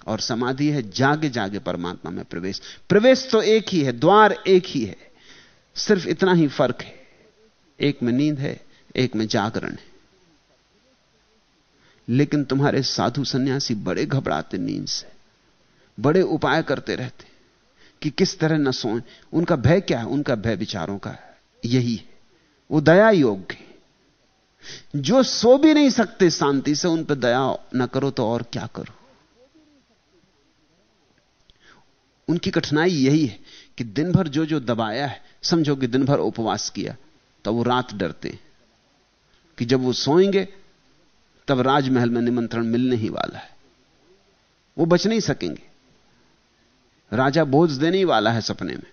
और समाधि है जागे जागे परमात्मा में प्रवेश। प्रवेश तो एक ही है, द्वार एक ही है। सिर्फ़ इतना ही फ़र्क है। एक में नींद है, एक में जागरण है। लेकिन तुम्हारे साधु सन्यासी बड़े घबराते नींद से, बड़े उपाय करते रहते कि किस तरह न सोए। उनका भय क्या है? उनका भय विचारों का यही है। वो दया योग्य जो सो भी नहीं सकते शांति से, उन पर दया न करो तो और क्या करो? उनकी कठिनाई यही है कि दिन भर जो जो दबाया है, समझो कि दिन भर उपवास किया तो वो रात डरते कि जब वो सोएँगे, तब राजमहल में निमंत्रण मिलने ही वाला है। वो बच नहीं सकेंगे। राजा भोज देने ही वाला है सपने में।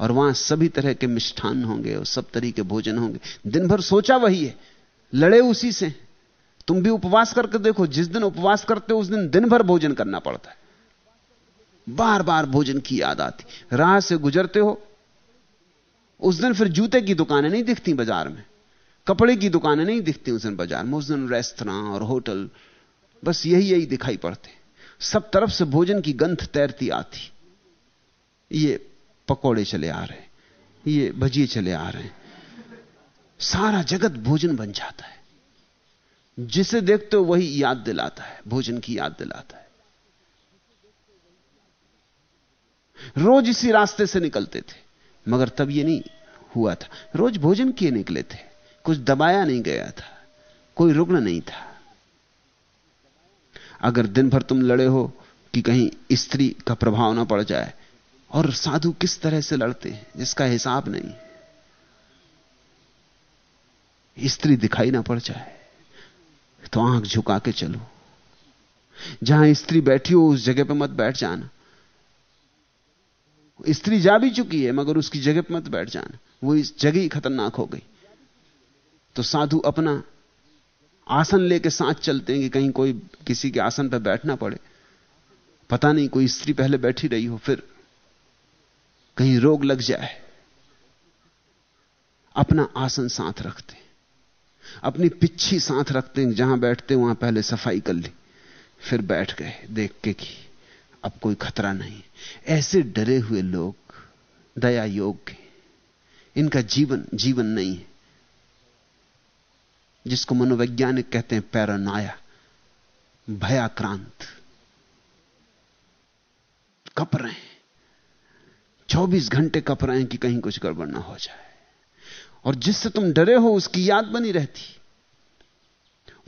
और वहाँ सभी तरह के मिष्ठान होंगे और सब तरह के भोजन होंगे। दिन भर सोचा वही है, लड़े उसी से। तुम भी उपवास करके देखो, जिस दिन उपवास करते हो, उस दिन दिन भर भोजन करना पड़ता है। बार बार भोजन की याद आती। राह से गुजरते हो, उस दिन फिर जूते की दुकानें नहीं दिखती बाज़ार में। कपड़े की दुकानें नहीं दिखती उस दिन बाज़ार में। उस दिन रेस्तरा और होटल, बस यही यही दिखाई पड़ते। सब तरफ़ से भोजन की गंध तैरती आती। ये पकोड़े चले आ रहे ये भजिए चले आ रहे सारा जगत भोजन बन जाता है। जिसे देखते हो वही याद दिलाता है, भोजन की याद दिलाता है। रोज इसी रास्ते से निकलते थे। मगर तब ये नहीं हुआ था। रोज भोजन किए निकले थे। कुछ दबाया नहीं गया था। कोई रुग्ण नहीं था। अगर दिन भर तुम लड़े हो कि कहीं स्त्री का प्रभाव ना पड़ जाए, और साधु किस तरह से लड़ते हैं, जिसका हिसाब नहीं? स्त्री दिखाई ना पड़ जाए तो आँख झुका के चलो। जहाँ स्त्री बैठी हो, उस जगह पर मत बैठ जाना। स्त्री जा भी चुकी है, मगर उसकी जगह पर मत बैठ जाना। वो इस जगह ही खतरनाक हो गई। तो साधु अपना आसन लेके साथ चलते हैं कि कहीं कोई किसी के आसन पर बैठना पड़े। पता नहीं कोई स्त्री पहले बैठी रही हो, फिर कहीं रोग लग जाए। अपना आसन साथ रखते अपनी पिच्छी साथ रखते हैं जहाँ बैठते वहाँ पहले सफ़ाई कर ली, फिर बैठ गए, देख के कि। अब कोई खतरा नहीं। ऐसे डरे हुए लोग दया योग्य इनका जीवन जीवन नहीं है। जिसको मनोवैज्ञानिक कहते हैं पैरानाया, भयाक्रांत। कप रहे हैं। चौबीस घंटे कप रहे हैं कि कहीं कुछ गड़बड़ ना हो जाए। और जिससे तुम डरे हो, उसकी याद बनी रहती।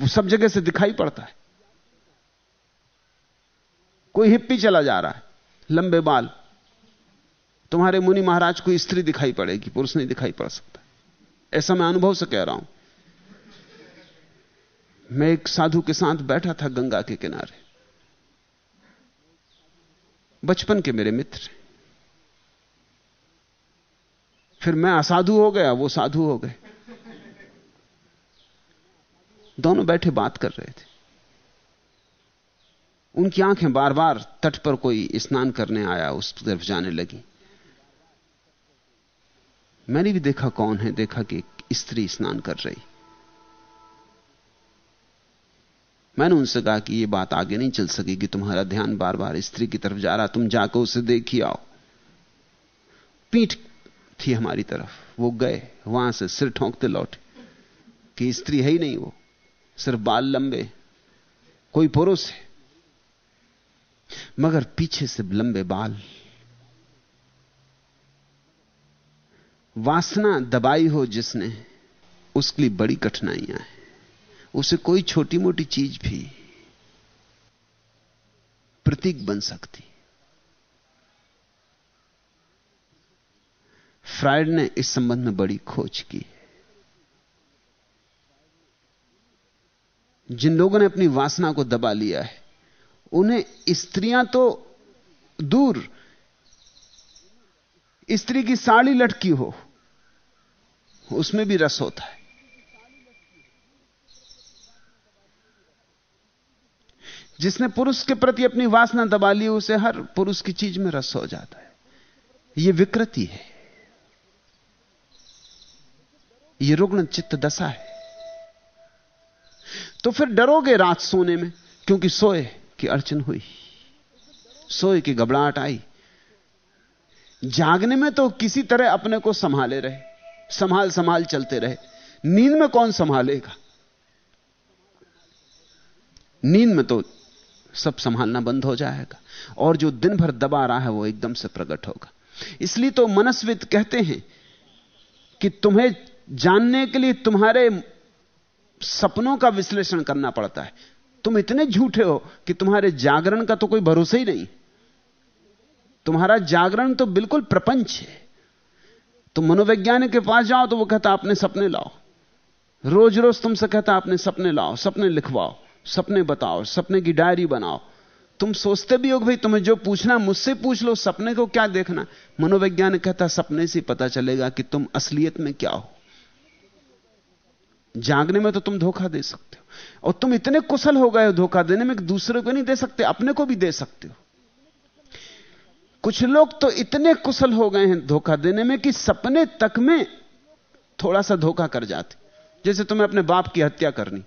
वो सब जगह से दिखाई पड़ता है। कोई हिप्पी चला जा रहा है, लंबे बाल। तुम्हारे मुनि महाराज को स्त्री दिखाई पड़ेगी, पुरुष नहीं दिखाई पड़ सकता। ऐसा मैं अनुभव से कह रहा हूँ। मैं एक साधु के साथ बैठा था गंगा के किनारे। बचपन के मेरे मित्र फिर मैं असाधु हो गया, वो साधु हो गए। दोनों बैठे बात कर रहे थे। उनकी आँखें बार बार तट पर कोई स्नान करने आया, उस तरफ़ जाने लगी। मैंने भी देखा कौन है, देखा कि स्त्री स्नान कर रही। मैंने उनसे कहा कि यह बात आगे नहीं चल सकेगी, तुम्हारा ध्यान बार बार स्त्री की तरफ़ जा रहा, तुम जाकर उसे देख आओ। पीठ थी हमारी तरफ़, वो गए, वहाँ से सिर ठोंकते लौटे। कि स्त्री है ही नहीं वो, सिर्फ़ बाल लंबे, कोई पुरुष है। मगर पीछे से लंबे बाल। वासना दबाई हो जिसने, उसके लिए बड़ी कठिनाइयाँ हैं। उसे कोई छोटी मोटी चीज़ भी प्रतीक बन सकती। फ्रायड ने इस संबंध में बड़ी खोज की। जिन लोगों ने अपनी वासना को दबा लिया है उन्हें स्त्रियाँ तो दूर, स्त्री की साड़ी लटकी हो, उसमें भी रस होता है। जिसने पुरुष के प्रति अपनी वासना दबा ली, उसे हर पुरुष की चीज़ में रस हो जाता है। यह विकृति है। यह रुग्ण चित्त दशा है। तो फिर डरोगे रात सोने में, क्योंकि सोए की अड़चन हुई। सोए की घबराहट आई। जागने में तो किसी तरह अपने को संभाले रहे। संभाल संभाल चलते रहे। नींद में कौन संभालेगा? नींद में तो सब संभालना बंद हो जाएगा और जो दिन भर दबा रहा है वो एकदम से प्रकट होगा। इसलिए तो मनस्वित कहते हैं कि तुम्हें जानने के लिए तुम्हारे सपनों का विश्लेषण करना पड़ता है। तुम इतने झूठे हो कि तुम्हारे जागरण का तो कोई भरोसा ही नहीं। तुम्हारा जागरण तो बिल्कुल प्रपंच है। तुम मनोवैज्ञानिक के पास जाओ तो वो कहता अपने सपने लाओ। रोज रोज तुमसे कहता अपने सपने लाओ, सपने लिखवाओ, सपने बताओ, सपने की डायरी बनाओ। तुम सोचते भी हो भाई तुम्हें जो पूछना मुझसे पूछ लो, सपने को क्या देखना मनोवैज्ञानिक कहता, सपने से पता चलेगा कि तुम असलियत में क्या हो। जागने में तो तुम धोखा दे सकते हो। और तुम इतने कुशल हो गए हो धोखा देने में दूसरे को नहीं दे सकते, अपने को भी दे सकते हो। कुछ लोग तो इतने कुशल हो गए हैं धोखा देने में कि सपने तक में थोड़ा सा धोखा कर जाते। जैसे तुम्हें अपने बाप की हत्या करनी।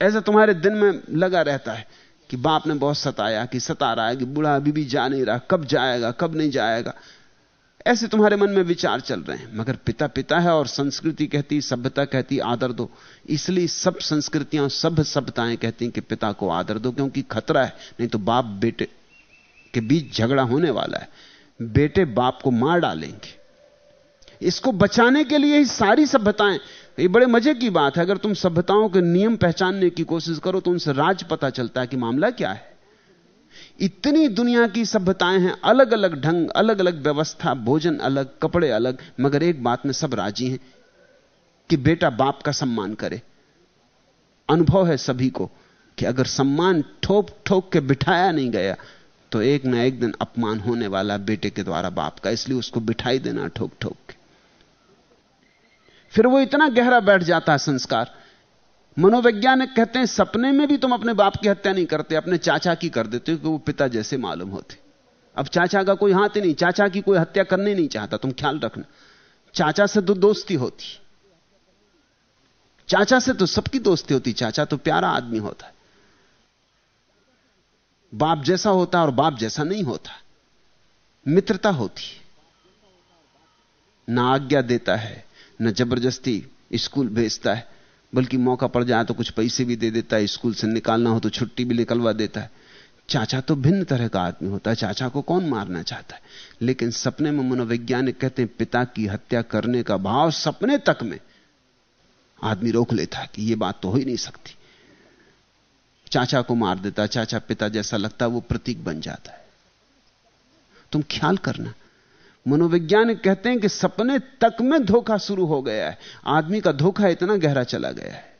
ऐसा तुम्हारे दिन में लगा रहता है कि बाप ने बहुत सताया, कि सता रहा है, कि बूढ़ा अभी भी जा नहीं रहा, कब जाएगा, कब नहीं जाएगा। ऐसे तुम्हारे मन में विचार चल रहे हैं। मगर पिता पिता है और संस्कृति कहती, सभ्यता कहती, आदर दो। इसलिए सब संस्कृतियाँ, सब सभ्यताएँ कहती कि पिता को आदर दो, क्योंकि खतरा है, नहीं तो बाप बेटे के बीच झगड़ा होने वाला है। बेटे बाप को मार डालेंगे। इसको बचाने के लिए ही सारी सभ्यताएँ। ये बड़े मज़े की बात है, अगर तुम सभ्यताओं के नियम पहचानने की कोशिश करो तो उनसे राज पता चलता है कि मामला क्या है। इतनी दुनिया की सभ्यताएँ हैं अलग अलग ढंग अलग अलग व्यवस्था, भोजन अलग, कपड़े अलग, मगर एक बात में सब राज़ी हैं कि बेटा बाप का सम्मान करे। अनुभव है सभी को कि अगर सम्मान ठोक ठोक के बिठाया नहीं गया तो एक ना एक दिन अपमान होने वाला बेटे के द्वारा बाप का, इसलिए उसको बिठाई देना ठोक ठोक। के फिर वो इतना गहरा बैठ जाता है संस्कार मनोवैज्ञानिक कहते हैं, सपने में भी तुम अपने बाप की हत्या नहीं करते, अपने चाचा की कर देते हो वो पिता जैसे मालूम होते। अब चाचा का कोई हाथ ही नहीं, चाचा की कोई हत्या करने नहीं चाहता, तुम ख्याल रखना। चाचा से तो दोस्ती होती। चाचा से तो सबकी दोस्ती होती, चाचा तो प्यारा आदमी होता है। बाप जैसा होता है और बाप जैसा नहीं होता। मित्रता होती। ना आज्ञा देता है, न ज़बरदस्ती स्कूल भेजता है। बल्कि मौका पड़ जाए तो कुछ पैसे भी दे देता है, स्कूल से निकालना हो तो छुट्टी भी निकलवा देता है। चाचा तो भिन्न तरह का आदमी होता है, चाचा को कौन मारना चाहता है? लेकिन सपने में मनोवैज्ञानिक कहते हैं, पिता की हत्या करने का भाव सपने तक में आदमी रोक लेता है कि यह बात तो हो ही नहीं सकती। चाचा को मार देता, चाचा पिता जैसा लगता वो प्रतीक बन जाता है। तुम ख्याल करना मनोवैज्ञानिक कहते हैं कि सपने तक में धोखा शुरू हो गया है। आदमी का धोखा इतना गहरा चला गया है।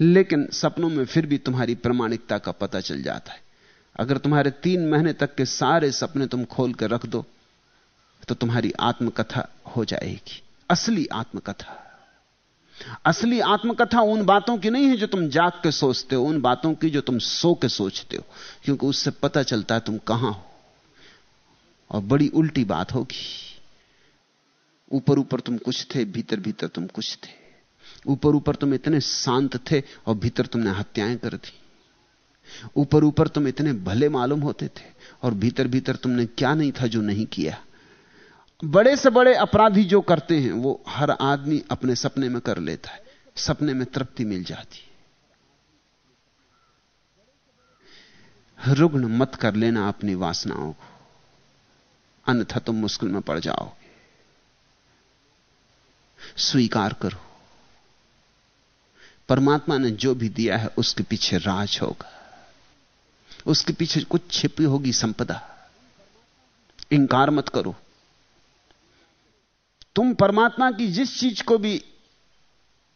लेकिन सपनों में फिर भी तुम्हारी प्रमाणिकता का पता चल जाता है। अगर तुम्हारे तीन महीने तक के सारे सपने तुम खोल कर रख दो तो तुम्हारी आत्मकथा हो जाएगी। असली आत्मकथा। असली आत्मकथा उन बातों की नहीं है जो तुम जाग के सोचते हो, उन बातों की जो तुम सो के सोचते हो, क्योंकि उससे पता चलता है तुम कहाँ हो। और बड़ी उल्टी बात होगी। ऊपर ऊपर तुम कुछ थे, भीतर भीतर तुम कुछ थे। ऊपर ऊपर तुम इतने शांत थे और भीतर तुमने हत्याएँ कर दी। ऊपर ऊपर तुम इतने भले मालूम होते थे और भीतर भीतर तुमने क्या नहीं था जो नहीं किया। बड़े से बड़े अपराधी जो करते हैं, वो हर आदमी अपने सपने में कर लेता है। सपने में तृप्ति मिल जाती है। रुग्ण मत कर लेना अपनी वासनाओं को। अन्यथा तुम मुश्किल में पड़ जाओगे स्वीकार करो। परमात्मा ने जो भी दिया है, उसके पीछे राज होगा। उसके पीछे कुछ छिपी होगी संपदा। इंकार मत करो। तुम परमात्मा की जिस चीज़ को भी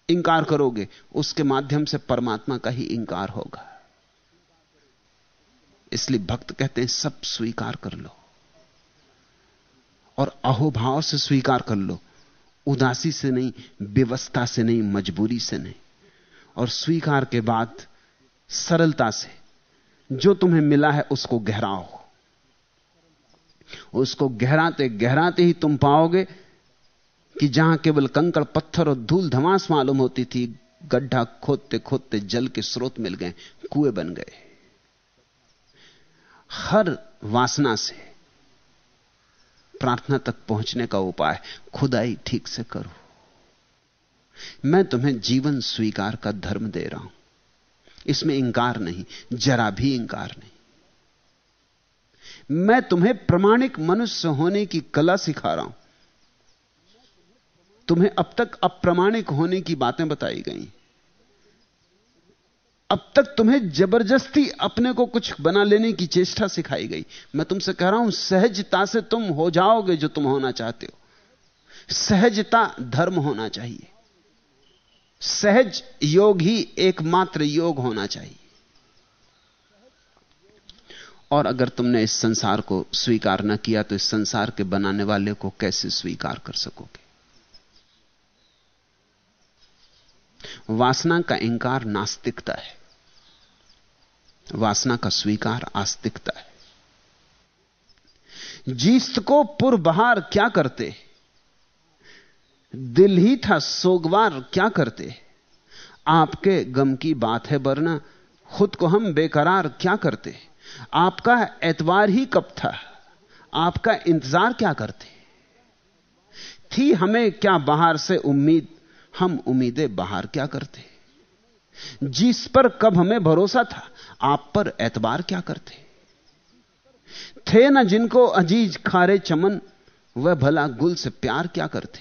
इंकार करोगे, उसके माध्यम से परमात्मा का ही इंकार होगा। इसलिए भक्त कहते हैं, सब स्वीकार कर लो। और अहोभाव से स्वीकार कर लो। उदासी से नहीं, व्यवस्था से नहीं, मजबूरी से नहीं। और स्वीकार के बाद सरलता से जो तुम्हें मिला है उसको गहराओ। उसको गहराते गहराते ही तुम पाओगे कि जहाँ केवल कंकड़ पत्थर और धूल धमास मालूम होती थी, गड्ढा खोदते खोदते जल के स्रोत मिल गए, कुएँ बन गए। हर वासना से प्रार्थना तक पहुँचने का उपाय, खुदाई ठीक से करो। मैं तुम्हें जीवन स्वीकार का धर्म दे रहा हूँ। इसमें इंकार नहीं, जरा भी इंकार नहीं। मैं तुम्हें प्रमाणिक मनुष्य होने की कला सिखा रहा हूँ। तुम्हें अब तक अप्रमाणिक होने की बातें बताई गई अब तक तुम्हें ज़बरदस्ती अपने को कुछ बना लेने की चेष्टा सिखाई गई। मैं तुमसे कह रहा हूँ, सहजता से तुम हो जाओगे जो तुम होना चाहते हो। सहजता धर्म होना चाहिए। सहज योग ही एकमात्र योग होना चाहिए। और अगर तुमने इस संसार को स्वीकार न किया तो इस संसार के बनाने वाले को कैसे स्वीकार कर सकोगे? वासना का इंकार नास्तिकता है। वासना का स्वीकार आस्तिकता है। जीस्त को पुर बहार क्या करते? दिल ही था सोगवार, क्या करते? आपके गम की बात है वरना खुद को हम बेकरार क्या करते? आपका एतवार ही कब था? आपका इंतज़ार क्या करते? थी हमें क्या बाहर से उम्मीद? हम उम्मीदें बाहर क्या करते? जिस पर कब हमें भरोसा था, आप पर एतबार क्या करते? थे ना जिनको अज़ीज़ खारे चमन, वह भला गुल से प्यार क्या करते?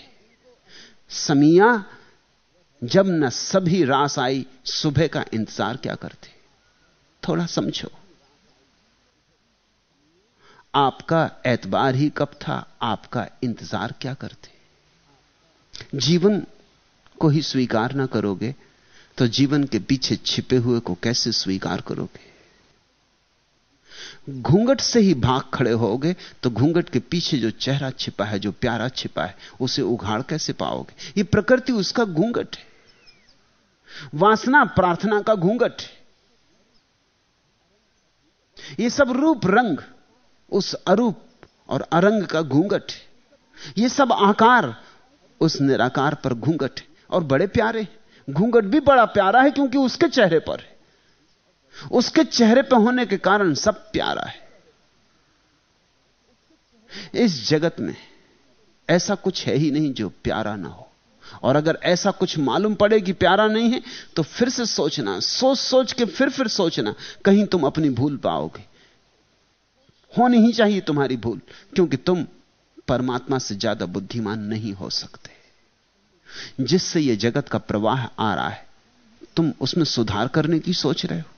समिया, जब न सभी रास आई, सुबह का इंतज़ार क्या करते? थोड़ा समझो। आपका एतबार ही कब था, आपका इंतज़ार क्या करते? जीवन को ही स्वीकार ना करोगे तो जीवन के पीछे छिपे हुए को कैसे स्वीकार करोगे? घूंघट से ही भाग खड़े होगे तो घूंघट के पीछे जो चेहरा छिपा है, जो प्यारा छिपा है, उसे उघाड़ कैसे पाओगे? ये प्रकृति उसका घूंघट है। वासना प्रार्थना का घूंघट है। ये सब रूप रंग, उस अरूप और अरंग का घूंघट है। ये सब आकार, उस निराकार पर घूंघट और बड़े प्यारे घूंघट भी बड़ा प्यारा है क्योंकि उसके चेहरे पर है। उसके चेहरे पर होने के कारण सब प्यारा है। इस जगत में ऐसा कुछ है ही नहीं जो प्यारा ना हो। और अगर ऐसा कुछ मालूम पड़े कि प्यारा नहीं है तो फिर से सोचना, सोच सोच के फिर फिर सोचना, कहीं तुम अपनी भूल पाओगे। होनी ही चाहिए तुम्हारी भूल, क्योंकि तुम परमात्मा से ज़्यादा बुद्धिमान नहीं हो सकते। जिससे यह जगत का प्रवाह आ रहा है, तुम उसमें सुधार करने की सोच रहे हो।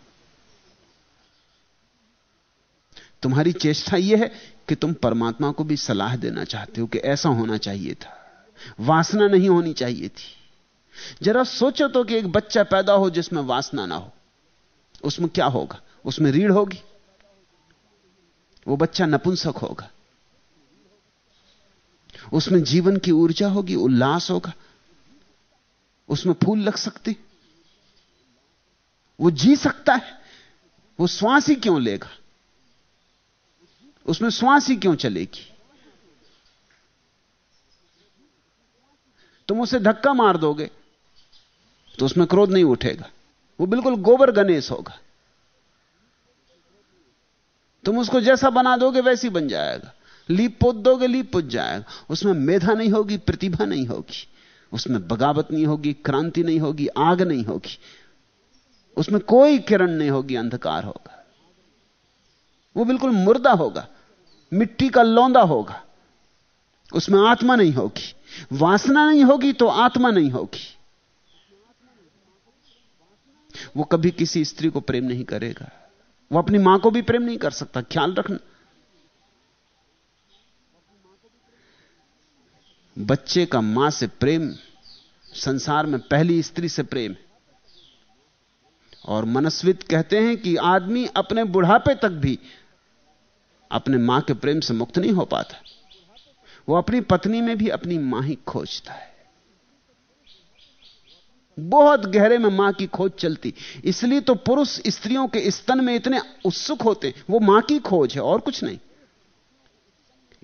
तुम्हारी चेष्टा यह है कि तुम परमात्मा को भी सलाह देना चाहते हो कि ऐसा होना चाहिए था, वासना नहीं होनी चाहिए थी। जरा सोचो तो कि एक बच्चा पैदा हो जिसमें वासना ना हो, उसमें क्या होगा? उसमें रीढ़ होगी? वो बच्चा नपुंसक होगा? उसमें जीवन की ऊर्जा होगी? उल्लास होगा? उसमें फूल लग सकते। वो जी सकता है। वो श्वास ही क्यों लेगा? उसमें श्वास ही क्यों चलेगी? तुम उसे धक्का मार दोगे तो उसमें क्रोध नहीं उठेगा। वो बिल्कुल गोबर गणेश होगा। तुम उसको जैसा बना दोगे वैसी बन जाएगा। लीप पोत दोगे, लीप पुत जाएगा। उसमें मेधा नहीं होगी, प्रतिभा नहीं होगी। उसमें बगावत नहीं होगी, क्रांति नहीं होगी, आग नहीं होगी। उसमें कोई किरण नहीं होगी, अंधकार होगा। वो बिल्कुल मुर्दा होगा, मिट्टी का लौंदा होगा। उसमें आत्मा नहीं होगी। वासना नहीं होगी तो आत्मा नहीं होगी। वो कभी किसी स्त्री को प्रेम नहीं करेगा। वो अपनी माँ को भी प्रेम नहीं कर सकता। ख्याल रखना। बच्चे का माँ से प्रेम, संसार में पहली स्त्री से प्रेम। है और मनस्वित कहते हैं कि आदमी अपने बुढ़ापे तक भी अपने माँ के प्रेम से मुक्त नहीं हो पाता। वो अपनी पत्नी में भी अपनी माँ ही खोजता है। बहुत गहरे में माँ की खोज चलती। इसलिए तो पुरुष स्त्रियों के स्तन में इतने उत्सुक होते वो माँ की खोज है, और कुछ नहीं।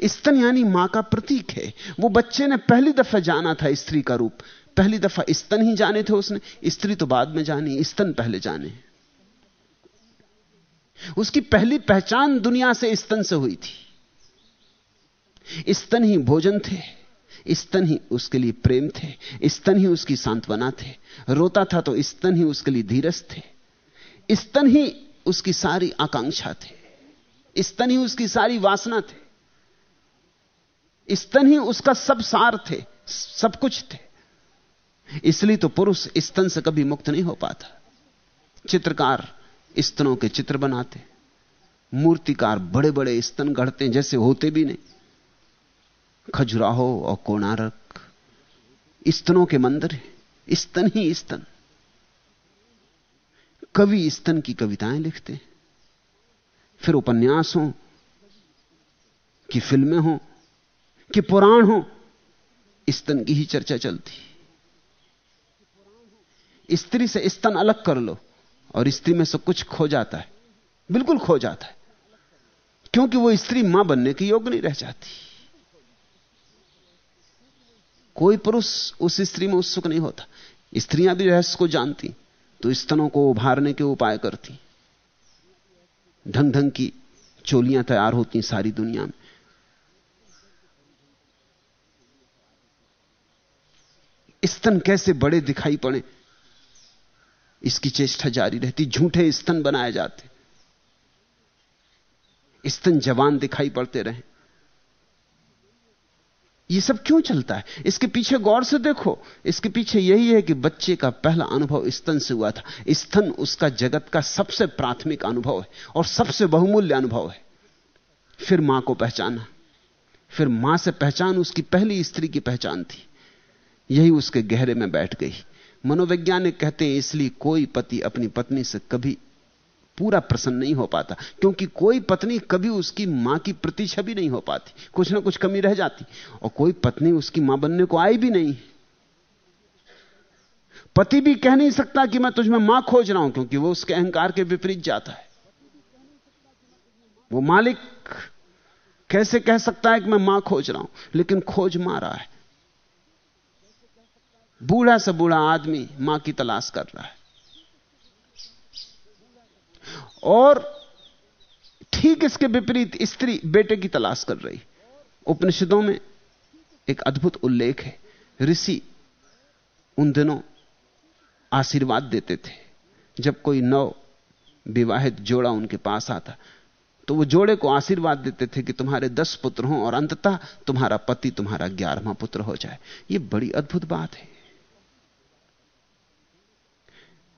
स्तन यानी माँ का प्रतीक है। वो बच्चे ने पहली दफ़ा जाना था स्त्री का रूप। पहली दफ़ा स्तन ही जाने थे उसने। स्त्री तो बाद में जानी, स्तन पहले जाने। उसकी पहली पहचान दुनिया से स्तन से हुई थी। स्तन ही भोजन थे, स्तन ही उसके लिए प्रेम थे, स्तन ही उसकी सांत्वना थे। रोता था तो स्तन ही उसके लिए धीरज थे। स्तन ही उसकी सारी आकांक्षा थे। स्तन ही उसकी सारी वासना थे। स्तन ही उसका सब सार थे, सब कुछ थे। इसलिए तो पुरुष स्तन से कभी मुक्त नहीं हो पाता। चित्रकार स्तनों के चित्र बनाते। मूर्तिकार बड़े बड़े स्तन गढ़ते, जैसे होते भी नहीं। खजुराहो और कोणारक स्तनों के मंदिर है। स्तन ही स्तन कवि स्तन की कविताएँ लिखते फिर उपन्यास हो, कि फ़िल्में हो कि पुराण हो स्तन की ही चर्चा चलती स्त्री से स्तन अलग कर लो, और स्त्री में से कुछ खो जाता है। बिल्कुल खो जाता है। क्योंकि वो स्त्री माँ बनने की योग्य नहीं रह जाती। कोई पुरुष उस स्त्री में उत्सुक नहीं होता। स्त्रियाँ भी रहस्य को जानती तो स्तनों को उभारने के उपाय करती। ढंग ढंग की चोलियाँ तैयार होती सारी दुनिया में। स्तन कैसे बड़े दिखाई पड़े? इसकी चेष्टा जारी रहती, झूठे स्तन बनाए जाते। स्तन जवान दिखाई पड़ते रहे। यह सब क्यों चलता है? इसके पीछे गौर से देखो। इसके पीछे यही है कि बच्चे का पहला अनुभव स्तन से हुआ था। स्तन उसका जगत का सबसे प्राथमिक अनुभव है और सबसे बहुमूल्य अनुभव है। फिर माँ को पहचाना। फिर माँ से पहचान उसकी पहली स्त्री की पहचान थी। यही उसके गहरे में बैठ गई। मनोवैज्ञानिक कहते हैं, इसलिए कोई पति अपनी पत्नी से कभी पूरा प्रसन्न नहीं हो पाता, क्योंकि कोई पत्नी कभी उसकी माँ की प्रति छवि नहीं हो पाती, कुछ ना कुछ कमी रह जाती, और कोई पत्नी उसकी माँ बनने को आई भी नहीं। पति भी कह नहीं सकता कि मैं तुझमें माँ खोज रहा हूँ, क्योंकि वो उसके अहंकार के विपरीत जाता है। वो मालिक कैसे कह सकता है कि मैं माँ खोज रहा हूँ, लेकिन खोज मारा है। बूढ़ा से बूढ़ा आदमी माँ की तलाश कर रहा है। और ठीक इसके विपरीत स्त्री बेटे की तलाश कर रही। उपनिषदों में एक अद्भुत उल्लेख है। ऋषि उन दिनों आशीर्वाद देते थे। जब कोई नव विवाहित जोड़ा उनके पास आता तो वो जोड़े को आशीर्वाद देते थे कि तुम्हारे दस पुत्र हों और अंततः तुम्हारा पति तुम्हारा ग्यारहवा पुत्र हो जाए। ये बड़ी अद्भुत बात है।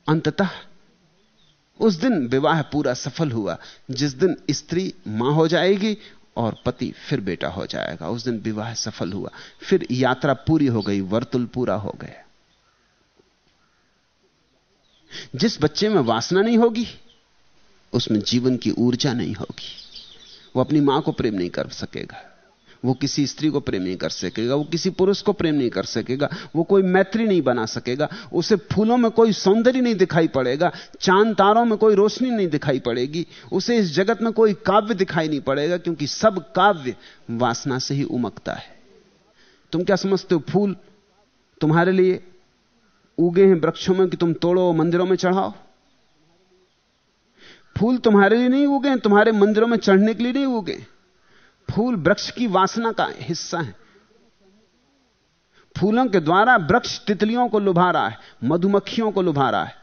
अंततः उस दिन विवाह पूरा सफल हुआ। जिस दिन स्त्री माँ हो जाएगी और पति फिर बेटा हो जाएगा। उस दिन विवाह सफल हुआ। फिर यात्रा पूरी हो गई, वर्तुल पूरा हो गया। जिस बच्चे में वासना नहीं होगी, उसमें जीवन की ऊर्जा नहीं होगी। वो अपनी माँ को प्रेम नहीं कर सकेगा। वो किसी स्त्री को प्रेम नहीं कर सकेगा, वो किसी पुरुष को प्रेम नहीं कर सकेगा, वो कोई मैत्री नहीं बना सकेगा, उसे फूलों में कोई सौंदर्य नहीं दिखाई पड़ेगा, चाँद तारों में कोई रोशनी नहीं दिखाई पड़ेगी, उसे इस जगत में कोई काव्य दिखाई नहीं पड़ेगा, क्योंकि सब काव्य वासना से ही उमकता है। तुम क्या समझते हो फूल तुम्हारे लिए उगे हैं वृक्षों में कि तुम तोड़ो, मंदिरों में चढ़ाओ? फूल तुम्हारे लिए नहीं उगे तुम्हारे मंदिरों में चढ़ने के लिए नहीं उगे फूल वृक्ष की वासना का हिस्सा है। फूलों के द्वारा वृक्ष तितलियों को लुभा रहा है, मधुमक्खियों को लुभा रहा है।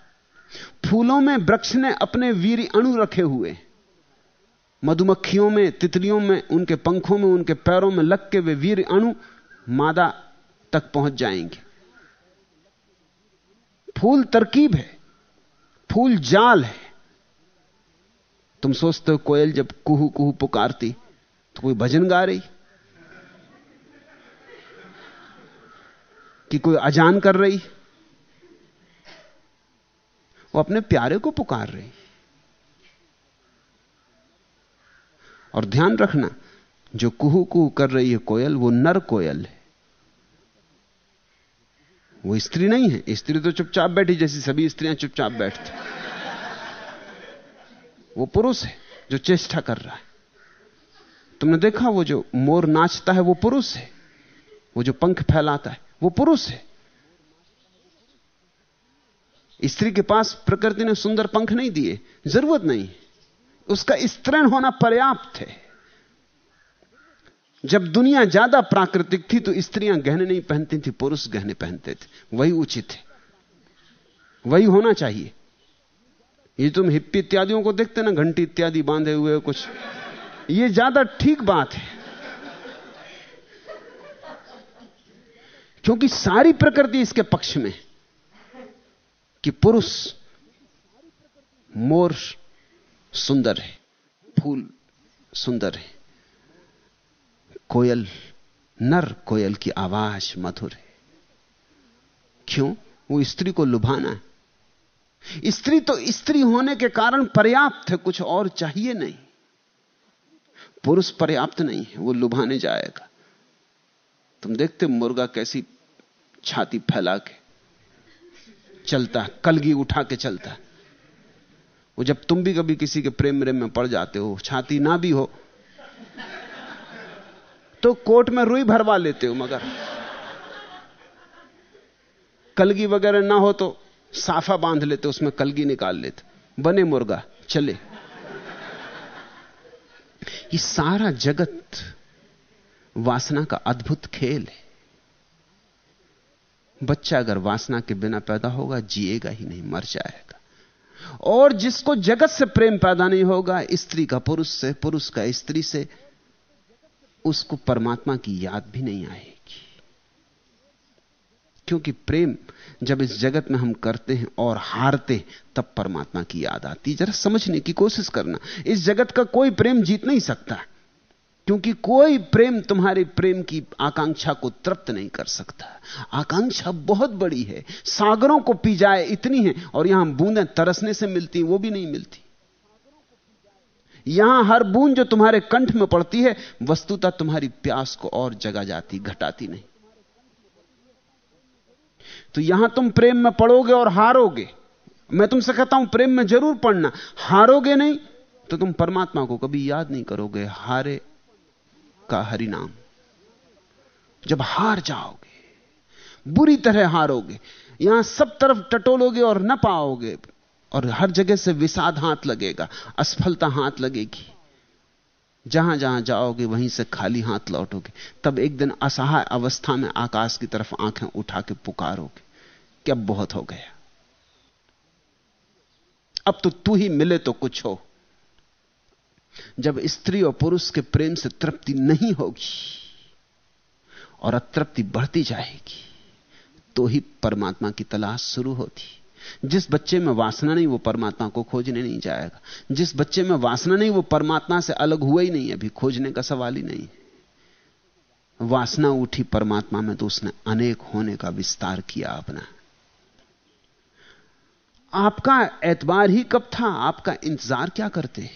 फूलों में वृक्ष ने अपने वीर अणु रखे हुए। मधुमक्खियों में, तितलियों में, उनके पंखों में, उनके पैरों में लग के वे वीर अणु मादा तक पहुँच जाएँगे। फूल तरकीब है, फूल जाल है। तुम सोचते हो कोयल जब कुहू कुहू पुकारती तो कोई भजन गा रही? कि कोई अजान कर रही? वो अपने प्यारे को पुकार रही। और ध्यान रखना, जो कुहू कुहू कर रही है कोयल, वो नर कोयल है। वो स्त्री नहीं है। स्त्री तो चुपचाप बैठी, जैसी सभी स्त्रियाँ चुपचाप बैठती। वो पुरुष है, जो चेष्टा कर रहा है। तुमने देखा वो जो मोर नाचता है, वो पुरुष है। वो जो पंख फैलाता है, वो पुरुष है। स्त्री के पास प्रकृति ने सुंदर पंख नहीं दिए, ज़रूरत नहीं। उसका स्त्रीण होना पर्याप्त है। जब दुनिया ज़्यादा प्राकृतिक थी तो स्त्रियाँ गहने नहीं पहनती थी, पुरुष गहने पहनते थे। वही उचित है। वही होना चाहिए। ये तुम हिप्पी इत्यादियों को देखते ना, घंटी इत्यादि बांधे हुए कुछ। यह ज़्यादा ठीक बात है। क्योंकि सारी प्रकृति इसके पक्ष में कि पुरुष मोर सुंदर है, फूल सुंदर है, कोयल, नर कोयल की आवाज़ मधुर है। क्यों? वो स्त्री को लुभाना है। स्त्री तो स्त्री होने के कारण पर्याप्त है, कुछ और चाहिए नहीं। पुरुष पर्याप्त नहीं है, वो लुभाने जाएगा। तुम देखते मुर्गा कैसी छाती फैला के चलता कलगी उठा के चलता वो जब तुम भी कभी किसी के प्रेम प्रेम में पड़ जाते हो, छाती ना भी हो तो कोर्ट में रुई भरवा लेते हो, मगर कलगी वगैरह ना हो तो साफा बाँध लेते उसमें कलगी निकाल लेते बने मुर्गा, चले। ये सारा जगत वासना का अद्भुत खेल है। बच्चा अगर वासना के बिना पैदा होगा, जिएगा ही नहीं, मर जाएगा। और जिसको जगत से प्रेम पैदा नहीं होगा, स्त्री का पुरुष से, पुरुष का स्त्री से, उसको परमात्मा की याद भी नहीं आएगी। क्योंकि प्रेम जब इस जगत में हम करते हैं और हारते तब परमात्मा की याद आती जरा समझने की कोशिश करना। इस जगत का कोई प्रेम जीत नहीं सकता। क्योंकि कोई प्रेम तुम्हारे प्रेम की आकांक्षा को तृप्त नहीं कर सकता। आकांक्षा बहुत बड़ी है। सागरों को पी जाए इतनी है और यहाँ बूंदें तरसने से मिलती वो भी नहीं मिलती। यहाँ हर बूंद जो तुम्हारे कंठ में पड़ती है, वस्तुतः तुम्हारी प्यास को और जगा जाती, घटाती नहीं। तो यहाँ तुम प्रेम में पड़ोगे और हारोगे। मैं तुमसे कहता हूँ, प्रेम में ज़रूर पढ़ना हारोगे नहीं तो तुम परमात्मा को कभी याद नहीं करोगे। हारे का हरिनाम। जब हार जाओगे, बुरी तरह हारोगे, यहाँ सब तरफ़ टटोलोगे और न पाओगे, और हर जगह से विषाद हाथ लगेगा, असफलता हाथ लगेगी। जहाँ जहाँ जाओगे, वहीं से खाली हाथ लौटोगे। तब एक दिन असहाय अवस्था में आकाश की तरफ़ आँखें उठा के पुकारोगे। कि अब बहुत हो गया। अब तो तू ही मिले तो कुछ हो। जब स्त्री और पुरुष के प्रेम से तृप्ति नहीं होगी और अतृप्ति बढ़ती जाएगी तो ही परमात्मा की तलाश शुरू होती। जिस बच्चे में वासना नहीं, वो परमात्मा को खोजने नहीं जाएगा। जिस बच्चे में वासना नहीं, वो परमात्मा से अलग हुआ ही नहीं, अभी खोजने का सवाल ही नहीं वासना उठी परमात्मा में तो उसने अनेक होने का विस्तार किया अपना। आपका एतबार ही कब था? आपका इंतज़ार क्या करते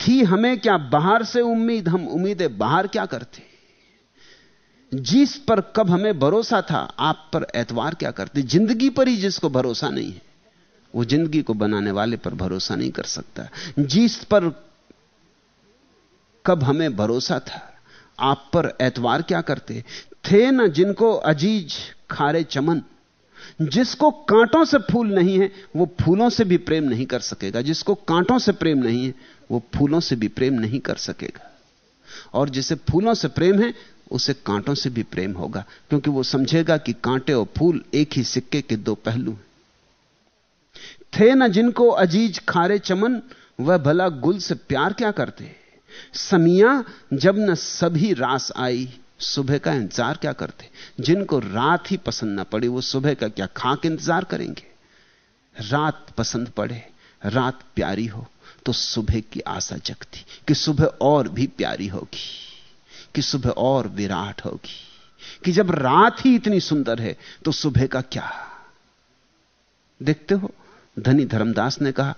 थी हमें क्या बाहर से उम्मीद? हम उम्मीदें बाहर क्या करते जिस पर कब हमें भरोसा था, आप पर एतवार क्या करते? ज़िंदगी पर ही जिसको भरोसा नहीं है, वो ज़िंदगी को बनाने वाले पर भरोसा नहीं कर सकता। जिस पर कब हमें भरोसा था, आप पर एतवार क्या करते? थे ना जिनको अज़ीज़ खारे चमन। जिसको कांटों से फूल नहीं है, वो फूलों से भी प्रेम नहीं कर सकेगा। जिसको कांटों से प्रेम नहीं है, वो फूलों से भी प्रेम नहीं कर सकेगा। और जिसे फूलों से प्रेम है, उसे कांटों से भी प्रेम होगा, क्योंकि वो समझेगा कि कांटे और फूल एक ही सिक्के के दो पहलू हैं। थे न जिनको अज़ीज़ खारे चमन, वह भला गुल से प्यार क्या करते? समिया जब न सभी रास आई सुबह का इंतज़ार क्या करते? जिनको रात ही पसंद ना पड़ी, वो सुबह का क्या खाक इंतज़ार करेंगे? रात पसंद पड़े, रात प्यारी हो तो सुबह की आशा जगती कि सुबह और भी प्यारी होगी, कि सुबह और विराट होगी, कि जब रात ही इतनी सुंदर है तो सुबह का क्या? देखते हो, धनी धर्मदास ने कहा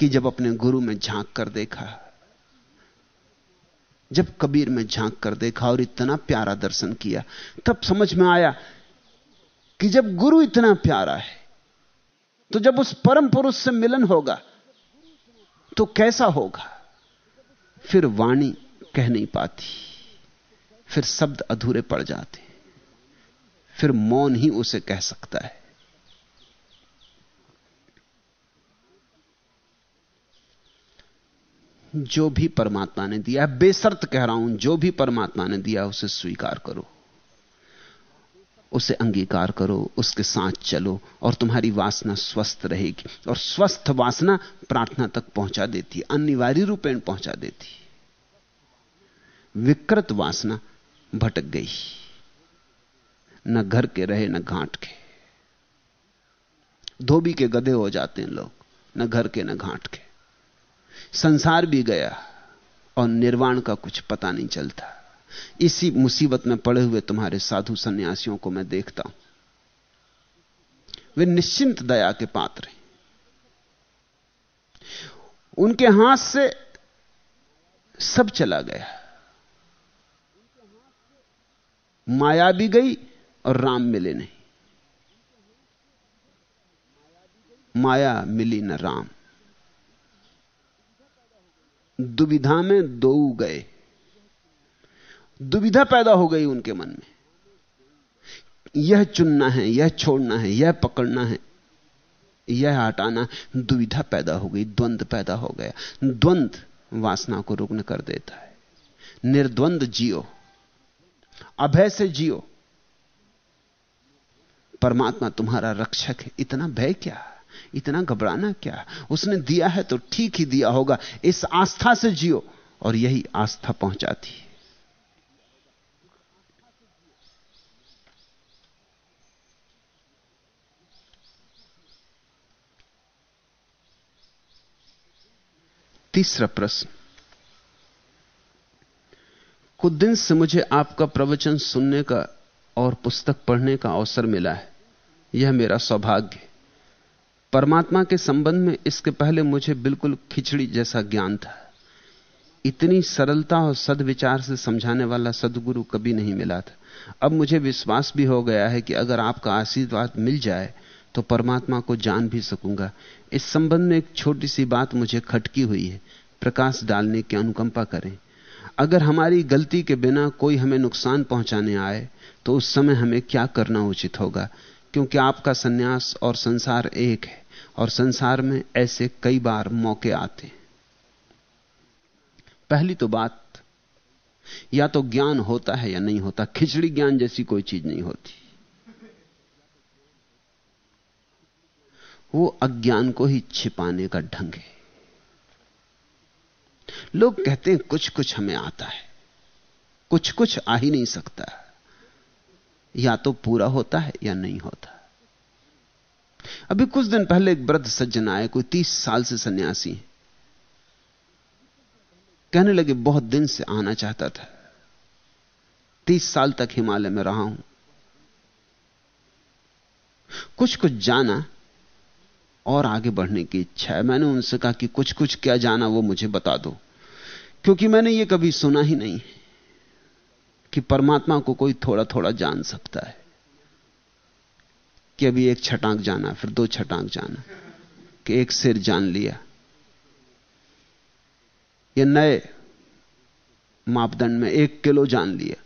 कि जब अपने गुरु में झाँक कर देखा जब कबीर में झाँक कर देखा और इतना प्यारा दर्शन किया, तब समझ में आया कि जब गुरु इतना प्यारा है तो जब उस परम पुरुष से मिलन होगा तो कैसा होगा? फिर वाणी कह नहीं पाती, फिर शब्द अधूरे पड़ जाते, फिर मौन ही उसे कह सकता है। जो भी परमात्मा ने दिया बेसर्त कह रहा हूँ, जो भी परमात्मा ने दिया उसे स्वीकार करो। उसे अंगीकार करो, उसके साथ चलो, और तुम्हारी वासना स्वस्थ रहेगी। और स्वस्थ वासना प्रार्थना तक पहुँचा देती है, अनिवार्य रूपेण पहुँचा देती विकृत वासना भटक गई। न घर के रहे, न घाट के। धोबी के गधे हो जाते हैं लोग, न घर के, न घाट के। संसार भी गया और निर्वाण का कुछ पता नहीं चलता। इसी मुसीबत में पड़े हुए तुम्हारे साधु सन्यासियों को मैं देखता हूँ। वे निश्चिंत दया के पात्र हैं। उनके हाथ से सब चला गया। माया भी गई और राम मिले नहीं। माया मिली न राम। दुविधा में दो गए। दुविधा पैदा हो गई उनके मन में। यह चुनना है, यह छोड़ना है, यह पकड़ना है, यह हटाना। दुविधा पैदा हो गई, द्वंद पैदा हो गया। द्वंद वासना को रुग्ण कर देता है। निर्द्वंद जियो। अभय से जियो। परमात्मा तुम्हारा रक्षक है। इतना भय क्या? इतना घबराना क्या? उसने दिया है तो ठीक ही दिया होगा। इस आस्था से जियो। और यही आस्था पहुंचाती है। तीसरा प्रश्न। कुछ दिन से मुझे आपका प्रवचन सुनने का और पुस्तक पढ़ने का अवसर मिला है। यह मेरा सौभाग्य है। परमात्मा के संबंध में इसके पहले मुझे बिल्कुल खिचड़ी जैसा ज्ञान था। इतनी सरलता और सदविचार से समझाने वाला सदगुरु कभी नहीं मिला था। अब मुझे विश्वास भी हो गया है कि अगर आपका आशीर्वाद मिल जाए तो परमात्मा को जान भी सकूँगा। इस संबंध में एक छोटी सी बात मुझे खटकी हुई है। प्रकाश डालने की अनुकंपा करें। अगर हमारी गलती के बिना कोई हमें नुकसान पहुँचाने आए तो उस समय हमें क्या करना उचित होगा? क्योंकि आपका सन्यास और संसार एक है। और संसार में ऐसे कई बार मौके आते पहली तो बात, या तो ज्ञान होता है या नहीं होता, खिचड़ी ज्ञान जैसी कोई चीज़ नहीं होती। वो अज्ञान को ही छिपाने का ढंग है। लोग कहते हैं कुछ कुछ हमें आता है कुछ कुछ आ ही नहीं सकता, या तो पूरा होता है या नहीं होता। अभी कुछ दिन पहले एक वृद्ध सज्जन आए, कोई तीस साल से सन्यासी कहने लगे, बहुत दिन से आना चाहता था। तीस साल तक हिमालय में रहा हूँ। कुछ कुछ जाना और आगे बढ़ने की इच्छा है। मैंने उनसे कहा कि कुछ कुछ क्या जाना वो मुझे बता दो। क्योंकि मैंने ये कभी सुना ही नहीं कि परमात्मा को कोई थोड़ा थोड़ा जान सकता है। कि अभी एक छटांक जाना, फिर दो छटांक जाना, कि एक सिर जान लिया। ये नए मापदंड में एक किलो जान लिया।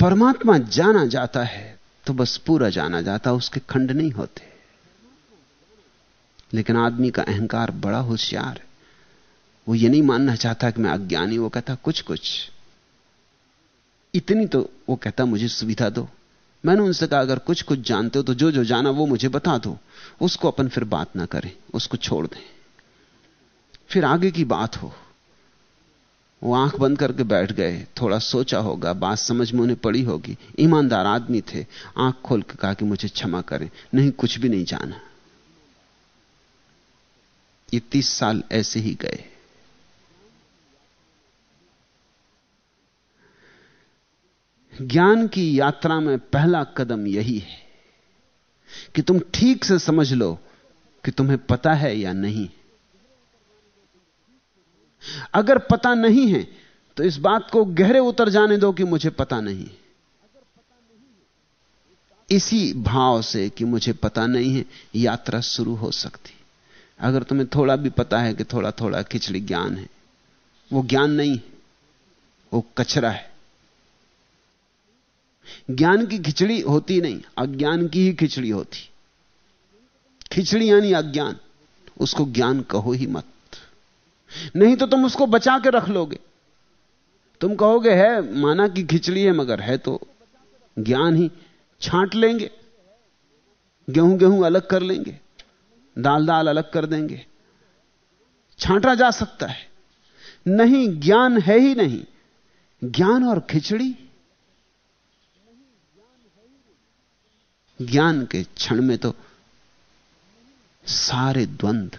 परमात्मा जाना जाता है तो बस पूरा जाना जाता, उसके खंड नहीं होते। लेकिन आदमी का अहंकार बड़ा होशियार है। वो ये नहीं मानना चाहता कि मैं अज्ञानी वो कहता कुछ कुछ इतनी तो वो कहता, मुझे सुविधा दो। मैंने उनसे कहा, अगर कुछ कुछ जानते हो तो जो जो जाना वो मुझे बता दो। उसको अपन फिर बात ना करें, उसको छोड़ दें। फिर आगे की बात हो। वो आँख बंद करके बैठ गए। थोड़ा सोचा होगा, बात समझ में उन्हें पड़ी होगी। ईमानदार आदमी थे। आँख खोल के कहा कि मुझे क्षमा करें, नहीं कुछ भी नहीं जाना। ये तीस साल ऐसे ही गए। ज्ञान की यात्रा में पहला कदम यही है कि तुम ठीक से समझ लो कि तुम्हें पता है या नहीं। अगर पता नहीं है तो इस बात को गहरे उतर जाने दो कि मुझे पता नहीं। इसी भाव से कि मुझे पता नहीं है, यात्रा शुरू हो सकती। अगर तुम्हें थोड़ा भी पता है कि थोड़ा थोड़ा खिचड़ी ज्ञान है, वो ज्ञान नहीं, वो कचरा है। ज्ञान की खिचड़ी होती नहीं, अज्ञान की ही खिचड़ी होती। खिचड़ी यानी अज्ञान, उसको ज्ञान कहो ही मत। नहीं तो तुम उसको बचा के रख लोगे। तुम कहोगे, है, माना कि खिचड़ी है, मगर है तो ज्ञान ही, छांट लेंगे। गेहूँ गेहूँ अलग कर लेंगे दाल दाल अलग कर देंगे। छांटा जा सकता है। नहीं, ज्ञान है ही नहीं। ज्ञान और खिचड़ी ज्ञान के क्षण में तो सारे द्वंद्व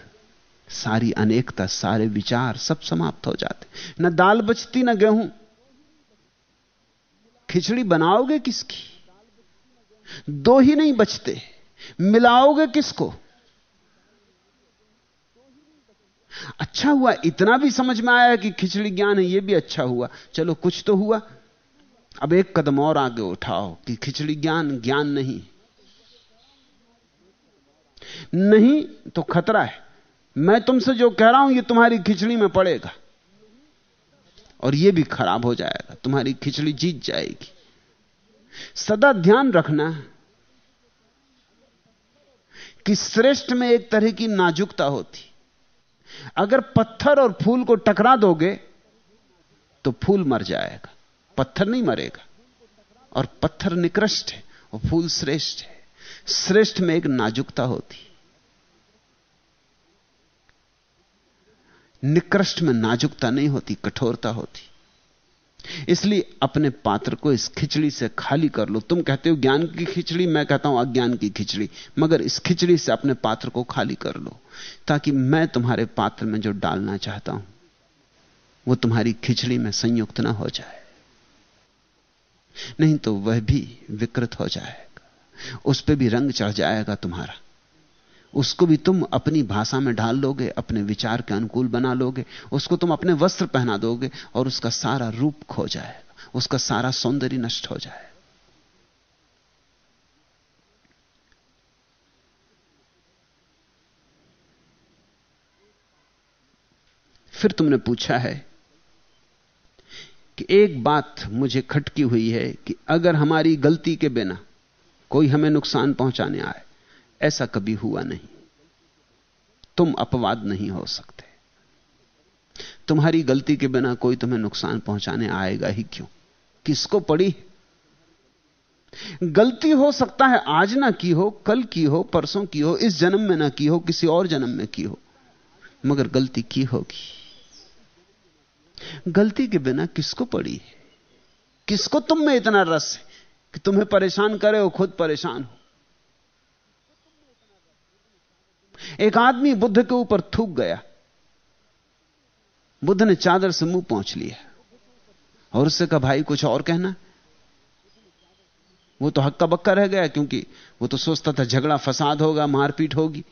सारी अनेकता, सारे विचार सब समाप्त हो जाते। न दाल बचती, न गेहूँ। खिचड़ी बनाओगे किसकी? दो ही नहीं बचते। मिलाओगे किसको? अच्छा हुआ, इतना भी समझ में आया कि खिचड़ी ज्ञान है यह भी अच्छा हुआ। चलो, कुछ तो हुआ। अब एक कदम और आगे उठाओ कि खिचड़ी ज्ञान ज्ञान नहीं। नहीं तो खतरा है। मैं तुमसे जो कह रहा हूँ, ये तुम्हारी खिचड़ी में पड़ेगा। और ये भी खराब हो जाएगा। तुम्हारी खिचड़ी जीत जाएगी। सदा ध्यान रखना कि श्रेष्ठ में एक तरह की नाजुकता होती। अगर पत्थर और फूल को टकरा दोगे तो फूल मर जाएगा। पत्थर नहीं मरेगा। और पत्थर निकृष्ट है, और फूल श्रेष्ठ है। श्रेष्ठ में एक नाजुकता होती। निकृष्ट में नाजुकता नहीं होती, कठोरता होती। इसलिए अपने पात्र को इस खिचड़ी से खाली कर लो। तुम कहते हो, ज्ञान की खिचड़ी, मैं कहता हूँ अज्ञान की खिचड़ी, मगर इस खिचड़ी से अपने पात्र को खाली कर लो, ताकि मैं तुम्हारे पात्र में जो डालना चाहता हूँ, वो तुम्हारी खिचड़ी में संयुक्त ना हो जाए। नहीं तो वह भी विकृत हो जाएगा उस पर भी रंग चढ़ जाएगा तुम्हारा। उसको भी तुम अपनी भाषा में ढाल लोगे, अपने विचार के अनुकूल बना लोगे, उसको तुम अपने वस्त्र पहना दोगे और उसका सारा रूप खो जाएगा, उसका सारा सौंदर्य नष्ट हो जाएगा। फिर तुमने पूछा है कि एक बात मुझे खटकी हुई है कि अगर हमारी गलती के बिना कोई हमें नुकसान पहुँचाने आए। ऐसा कभी हुआ नहीं। तुम अपवाद नहीं हो सकते। तुम्हारी गलती के बिना कोई तुम्हें नुकसान पहुँचाने आएगा ही क्यों? किसको पड़ी? गलती हो सकता है, आज ना की हो, कल की हो, परसों की हो, इस जन्म में ना की हो, किसी और जन्म में की हो। मगर गलती की होगी। गलती के बिना किसको पड़ी? किसको तुम में इतना रस है? कि तुम्हें परेशान करे हो खुद परेशान हो। एक आदमी बुद्ध के ऊपर थूक गया। बुद्ध ने चादर से मुँह पहुँच लिया। और उससे कहा, भाई, कुछ और कहना? वो तो हक्का बक्का रह गया, क्योंकि वो तो सोचता था, झगड़ा फसाद होगा, मारपीट होगी।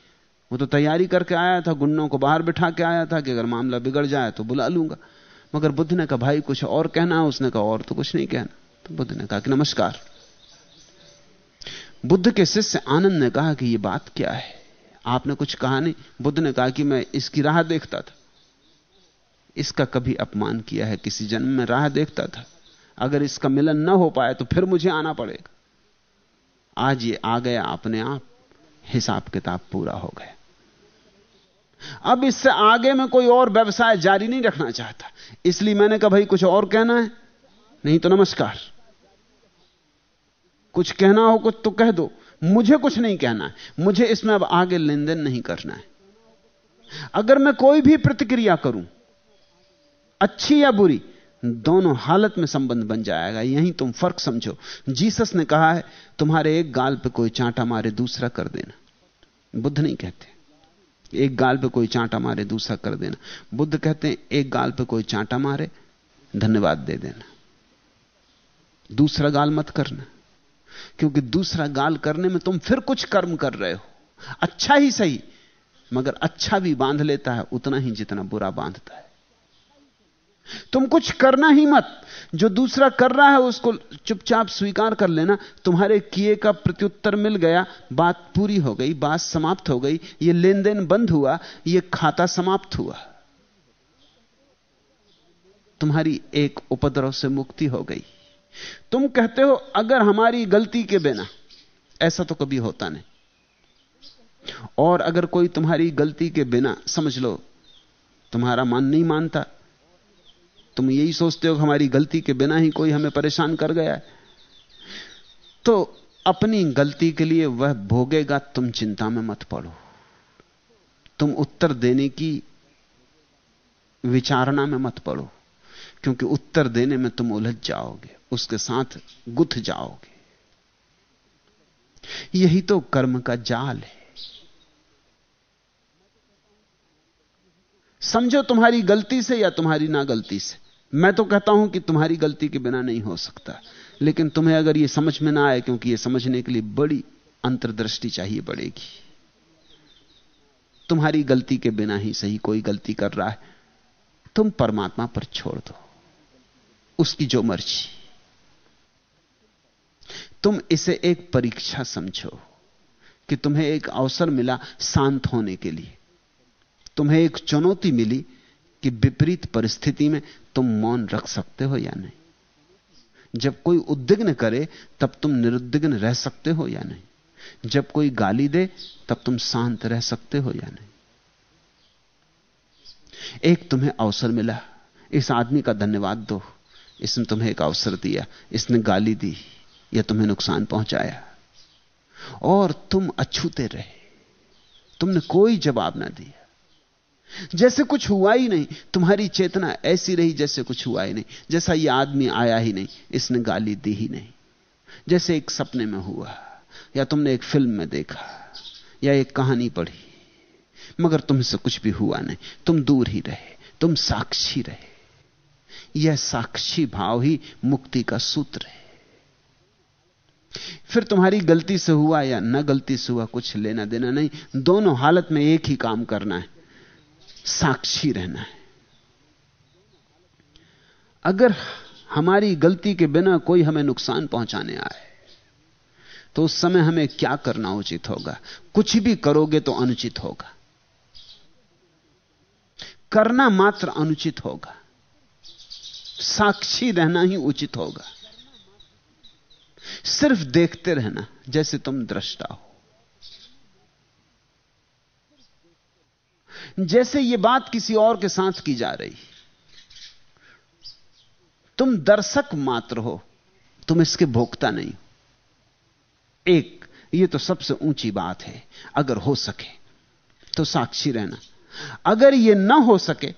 वो तो तैयारी करके आया था, गुंडों को बाहर बिठा के आया था कि अगर मामला बिगड़ जाए तो बुला लूँगा। मगर बुद्ध ने कहा, भाई, कुछ और कहना? उसने कहा, और तो कुछ नहीं कहना। तो बुद्ध ने कहा कि नमस्कार। बुद्ध के शिष्य आनंद ने कहा कि यह बात क्या है? आपने कुछ कहा नहीं। बुद्ध ने कहा कि मैं इसकी राह देखता था। इसका कभी अपमान किया है किसी जन्म में। राह देखता था। अगर इसका मिलन न हो पाए तो फिर मुझे आना पड़ेगा। आज ये आ गया अपने आप। हिसाब किताब पूरा हो गया। अब इससे आगे में कोई और व्यवसाय जारी नहीं रखना चाहता। इसलिए मैंने कहा, भाई, कुछ और कहना है? नहीं तो नमस्कार। कुछ कहना हो कुछ तो कह दो। मुझे कुछ नहीं कहना है। मुझे इसमें अब आगे लेन देन नहीं करना है। अगर मैं कोई भी प्रतिक्रिया करूँ, अच्छी या बुरी, दोनों हालत में संबंध बन जाएगा। यही तुम फ़र्क समझो। जीसस ने कहा है, तुम्हारे एक गाल पे कोई चांटा मारे, दूसरा कर देना। बुद्ध नहीं कहते। एक गाल पे कोई चांटा मारे, दूसरा कर देना। बुद्ध कहते हैं, एक गाल पे कोई चांटा मारे, धन्यवाद दे देना। दूसरा गाल मत करना। क्योंकि दूसरा गाल करने में तुम फिर कुछ कर्म कर रहे हो। अच्छा ही सही, मगर अच्छा भी बाँध लेता है, उतना ही जितना बुरा बांधता है। तुम कुछ करना ही मत। जो दूसरा कर रहा है, उसको चुपचाप स्वीकार कर लेना। तुम्हारे किए का प्रत्युत्तर मिल गया, बात पूरी हो गई, बात समाप्त हो गई यह लेन देन बंद हुआ यह खाता समाप्त हुआ। तुम्हारी एक उपद्रव से मुक्ति हो गई। तुम कहते हो, अगर हमारी गलती के बिना, ऐसा तो कभी होता नहीं। और अगर कोई तुम्हारी गलती के बिना, समझ लो, तुम्हारा मन नहीं मानता, तुम यही सोचते हो हमारी गलती के बिना ही कोई हमें परेशान कर गया है तो अपनी गलती के लिए वह भोगेगा, तुम चिंता में मत पड़ो। तुम उत्तर देने की विचारणा में मत पड़ो। क्योंकि उत्तर देने में तुम उलझ जाओगे, उसके साथ गुथ जाओगे। यही तो कर्म का जाल है। समझो तुम्हारी गलती से या तुम्हारी ना गलती से। मैं तो कहता हूँ कि तुम्हारी गलती के बिना नहीं हो सकता, लेकिन तुम्हें अगर यह समझ में ना आए, क्योंकि यह समझने के लिए बड़ी अंतर्दृष्टि चाहिए पड़ेगी। तुम्हारी गलती के बिना ही सही कोई गलती कर रहा है, तुम परमात्मा पर छोड़ दो। उसकी जो मर्ज़ी। तुम इसे एक परीक्षा समझो कि तुम्हें एक अवसर मिला शांत होने के लिए। तुम्हें एक चुनौती मिली कि विपरीत परिस्थिति में तुम मौन रख सकते हो या नहीं। जब कोई उद्विग्न करे, तब तुम निरुद्विग्न रह सकते हो या नहीं। जब कोई गाली दे, तब तुम शांत रह सकते हो या नहीं। एक तुम्हें अवसर मिला। इस आदमी का धन्यवाद दो। इसने तुम्हें एक अवसर दिया, इसने गाली दी या तुम्हें नुकसान पहुँचाया। और तुम अछूते रहे। तुमने कोई जवाब ना दिया। जैसे कुछ हुआ ही नहीं, तुम्हारी चेतना ऐसी रही जैसे कुछ हुआ ही नहीं, जैसा यह आदमी आया ही नहीं, इसने गाली दी ही नहीं। जैसे एक सपने में हुआ, या तुमने एक फ़िल्म में देखा, या एक कहानी पढ़ी, मगर तुमसे कुछ भी हुआ नहीं। तुम दूर ही रहे, तुम साक्षी रहे। यह साक्षी भाव ही मुक्ति का सूत्र है। फिर तुम्हारी गलती से हुआ या न गलती से हुआ कुछ लेना देना नहीं, दोनों हालत में एक ही काम करना है, साक्षी रहना है। अगर हमारी गलती के बिना कोई हमें नुकसान पहुँचाने आए तो उस समय हमें क्या करना उचित होगा? कुछ भी करोगे तो अनुचित होगा। करना मात्र अनुचित होगा। साक्षी रहना ही उचित होगा। सिर्फ़ देखते रहना, जैसे तुम दृष्टा हो। जैसे यह बात किसी और के साथ की जा रही। तुम दर्शक मात्र हो, तुम इसके भोगता नहीं एक यह तो सबसे ऊँची बात है, अगर हो सके तो साक्षी रहना। अगर यह ना हो सके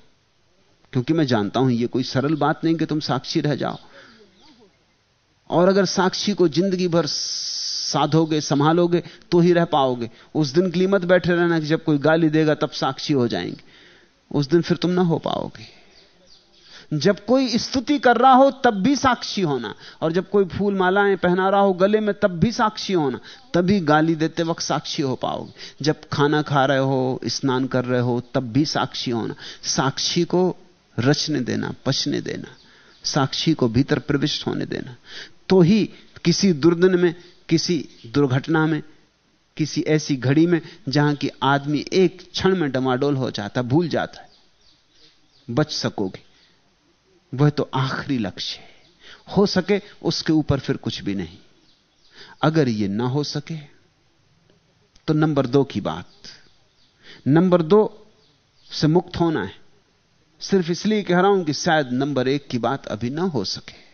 क्योंकि मैं जानता हूँ यह कोई सरल बात नहीं कि तुम साक्षी रह जाओ। और अगर साक्षी को ज़िंदगी भर साधोगे, संभालोगे तो ही रह पाओगे। उस दिन के बैठे रहना कि जब कोई गाली देगा, तब साक्षी हो जाएँगे। उस दिन फिर तुम ना हो पाओगे। जब कोई स्तुति कर रहा हो, तब भी साक्षी होना। और जब कोई फूल मालाएँ पहना रहा हो गले में, तब भी साक्षी होना। तभी गाली देते वक्त साक्षी हो पाओगे। जब खाना खा रहे हो, स्नान कर रहे हो, तब भी साक्षी होना। साक्षी को रचने देना, पचने देना, साक्षी को भीतर प्रविष्ट होने देना। तो ही किसी दुर्दन में, किसी दुर्घटना में, किसी ऐसी घड़ी में, जहाँ कि आदमी एक क्षण में डमाडोल हो जाता, भूल जाता है, बच सकोगे। वह तो आखिरी लक्ष्य है। हो सके उसके ऊपर फिर कुछ भी नहीं। अगर यह ना हो सके तो नंबर दो की बात। नंबर दो से मुक्त होना है। सिर्फ़ इसलिए कह रहा हूँ कि शायद नंबर एक की बात अभी ना हो सके।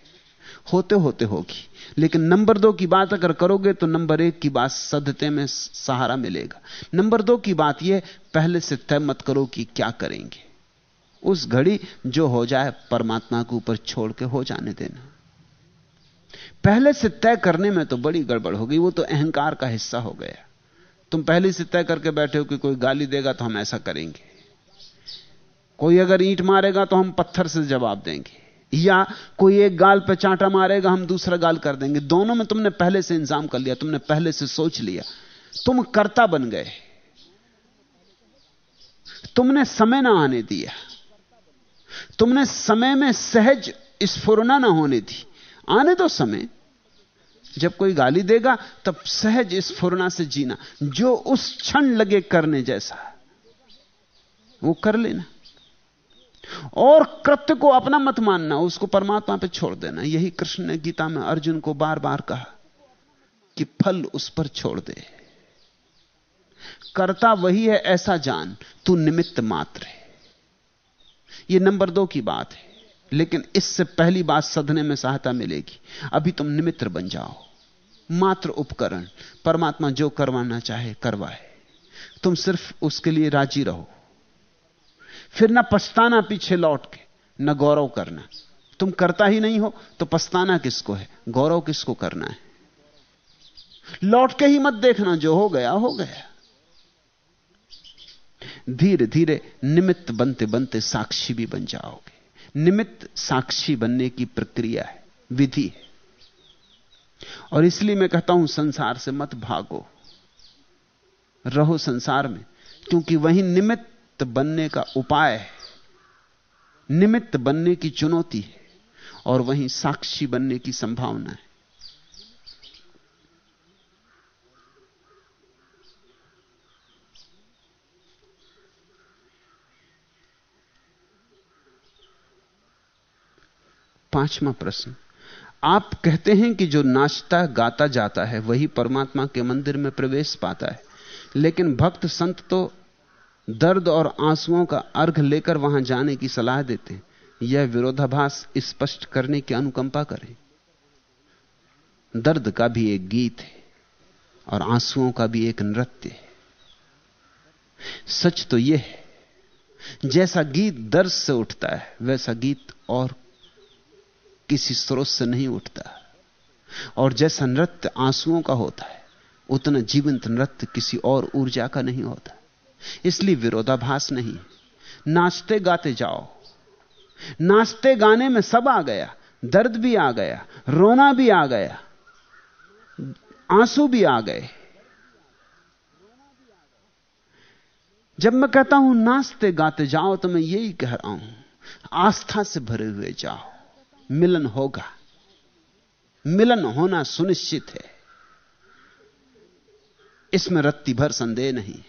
होते होते होगी। लेकिन नंबर दो की बात अगर करोगे तो नंबर एक की बात सदते में सहारा मिलेगा। नंबर दो की बात यह पहले से तय मत करो कि क्या करेंगे। उस घड़ी जो हो जाए, परमात्मा के ऊपर छोड़ के हो जाने देना। पहले से तय करने में तो बड़ी गड़बड़ हो गई, वो तो अहंकार का हिस्सा हो गया। तुम पहले से तय करके बैठे हो कि कोई गाली देगा तो हम ऐसा करेंगे। कोई अगर ईंट मारेगा तो हम पत्थर से जवाब देंगे, या कोई एक गाल पे चांटा मारेगा, हम दूसरा गाल कर देंगे। दोनों में तुमने पहले से इंतज़ाम कर लिया, तुमने पहले से सोच लिया। तुम कर्ता बन गए। तुमने समय ना आने दिया। तुमने समय में सहज स्फुरना ना होने दी। आने दो समय। जब कोई गाली देगा, तब सहज स्फुरना से जीना। जो उस क्षण लगे करने जैसा, वो कर लेना। और कृत्य को अपना मत मानना, उसको परमात्मा पे छोड़ देना। यही कृष्ण ने गीता में अर्जुन को बार बार कहा कि फल उस पर छोड़ दे। करता वही है ऐसा जान, तू निमित्त मात्र है। यह नंबर दो की बात है, लेकिन इससे पहली बात सधने में सहायता मिलेगी। अभी तुम निमित्र बन जाओ। मात्र उपकरण, परमात्मा जो करवाना चाहे करवाए। तुम सिर्फ़ उसके लिए राज़ी रहो। फिर ना पछताना पीछे लौट के। ना गौरव करना। तुम करता ही नहीं हो तो पछताना किसको है? गौरव किसको करना है? लौट के ही मत देखना, जो हो गया हो गया। धीरे धीरे निमित्त बनते बनते साक्षी भी बन जाओगे। निमित्त साक्षी बनने की प्रक्रिया है, विधि है। और इसलिए मैं कहता हूँ, संसार से मत भागो। रहो संसार में, क्योंकि वही निमित्त निमित्त बनने का उपाय है। निमित्त बनने की चुनौती है और वहीं साक्षी बनने की संभावना है। पांचवा प्रश्न। आप कहते हैं कि जो नाचता गाता जाता है, वही परमात्मा के मंदिर में प्रवेश पाता है। लेकिन भक्त संत तो दर्द और आंसुओं का अर्घ लेकर वहाँ जाने की सलाह देते हैं। यह विरोधाभास स्पष्ट करने की अनुकंपा करें। दर्द का भी एक गीत है और आंसुओं का भी एक नृत्य है। सच तो यह है, जैसा गीत दर्द से उठता है, वैसा गीत और किसी स्रोत से नहीं उठता। और जैसा नृत्य आंसुओं का होता है, उतना जीवंत नृत्य किसी और ऊर्जा का नहीं होता। इसलिए विरोधाभास नहीं। नाचते गाते जाओ। नाचते गाने में सब आ गया। दर्द भी आ गया। रोना भी आ गया। आँसू भी आ गए। जब मैं कहता हूँ, नाचते गाते जाओ तो मैं यही कह रहा हूँ, आस्था से भरे हुए जाओ। मिलन होगा। मिलन होना सुनिश्चित है। इसमें रत्ती भर संदेह नहीं।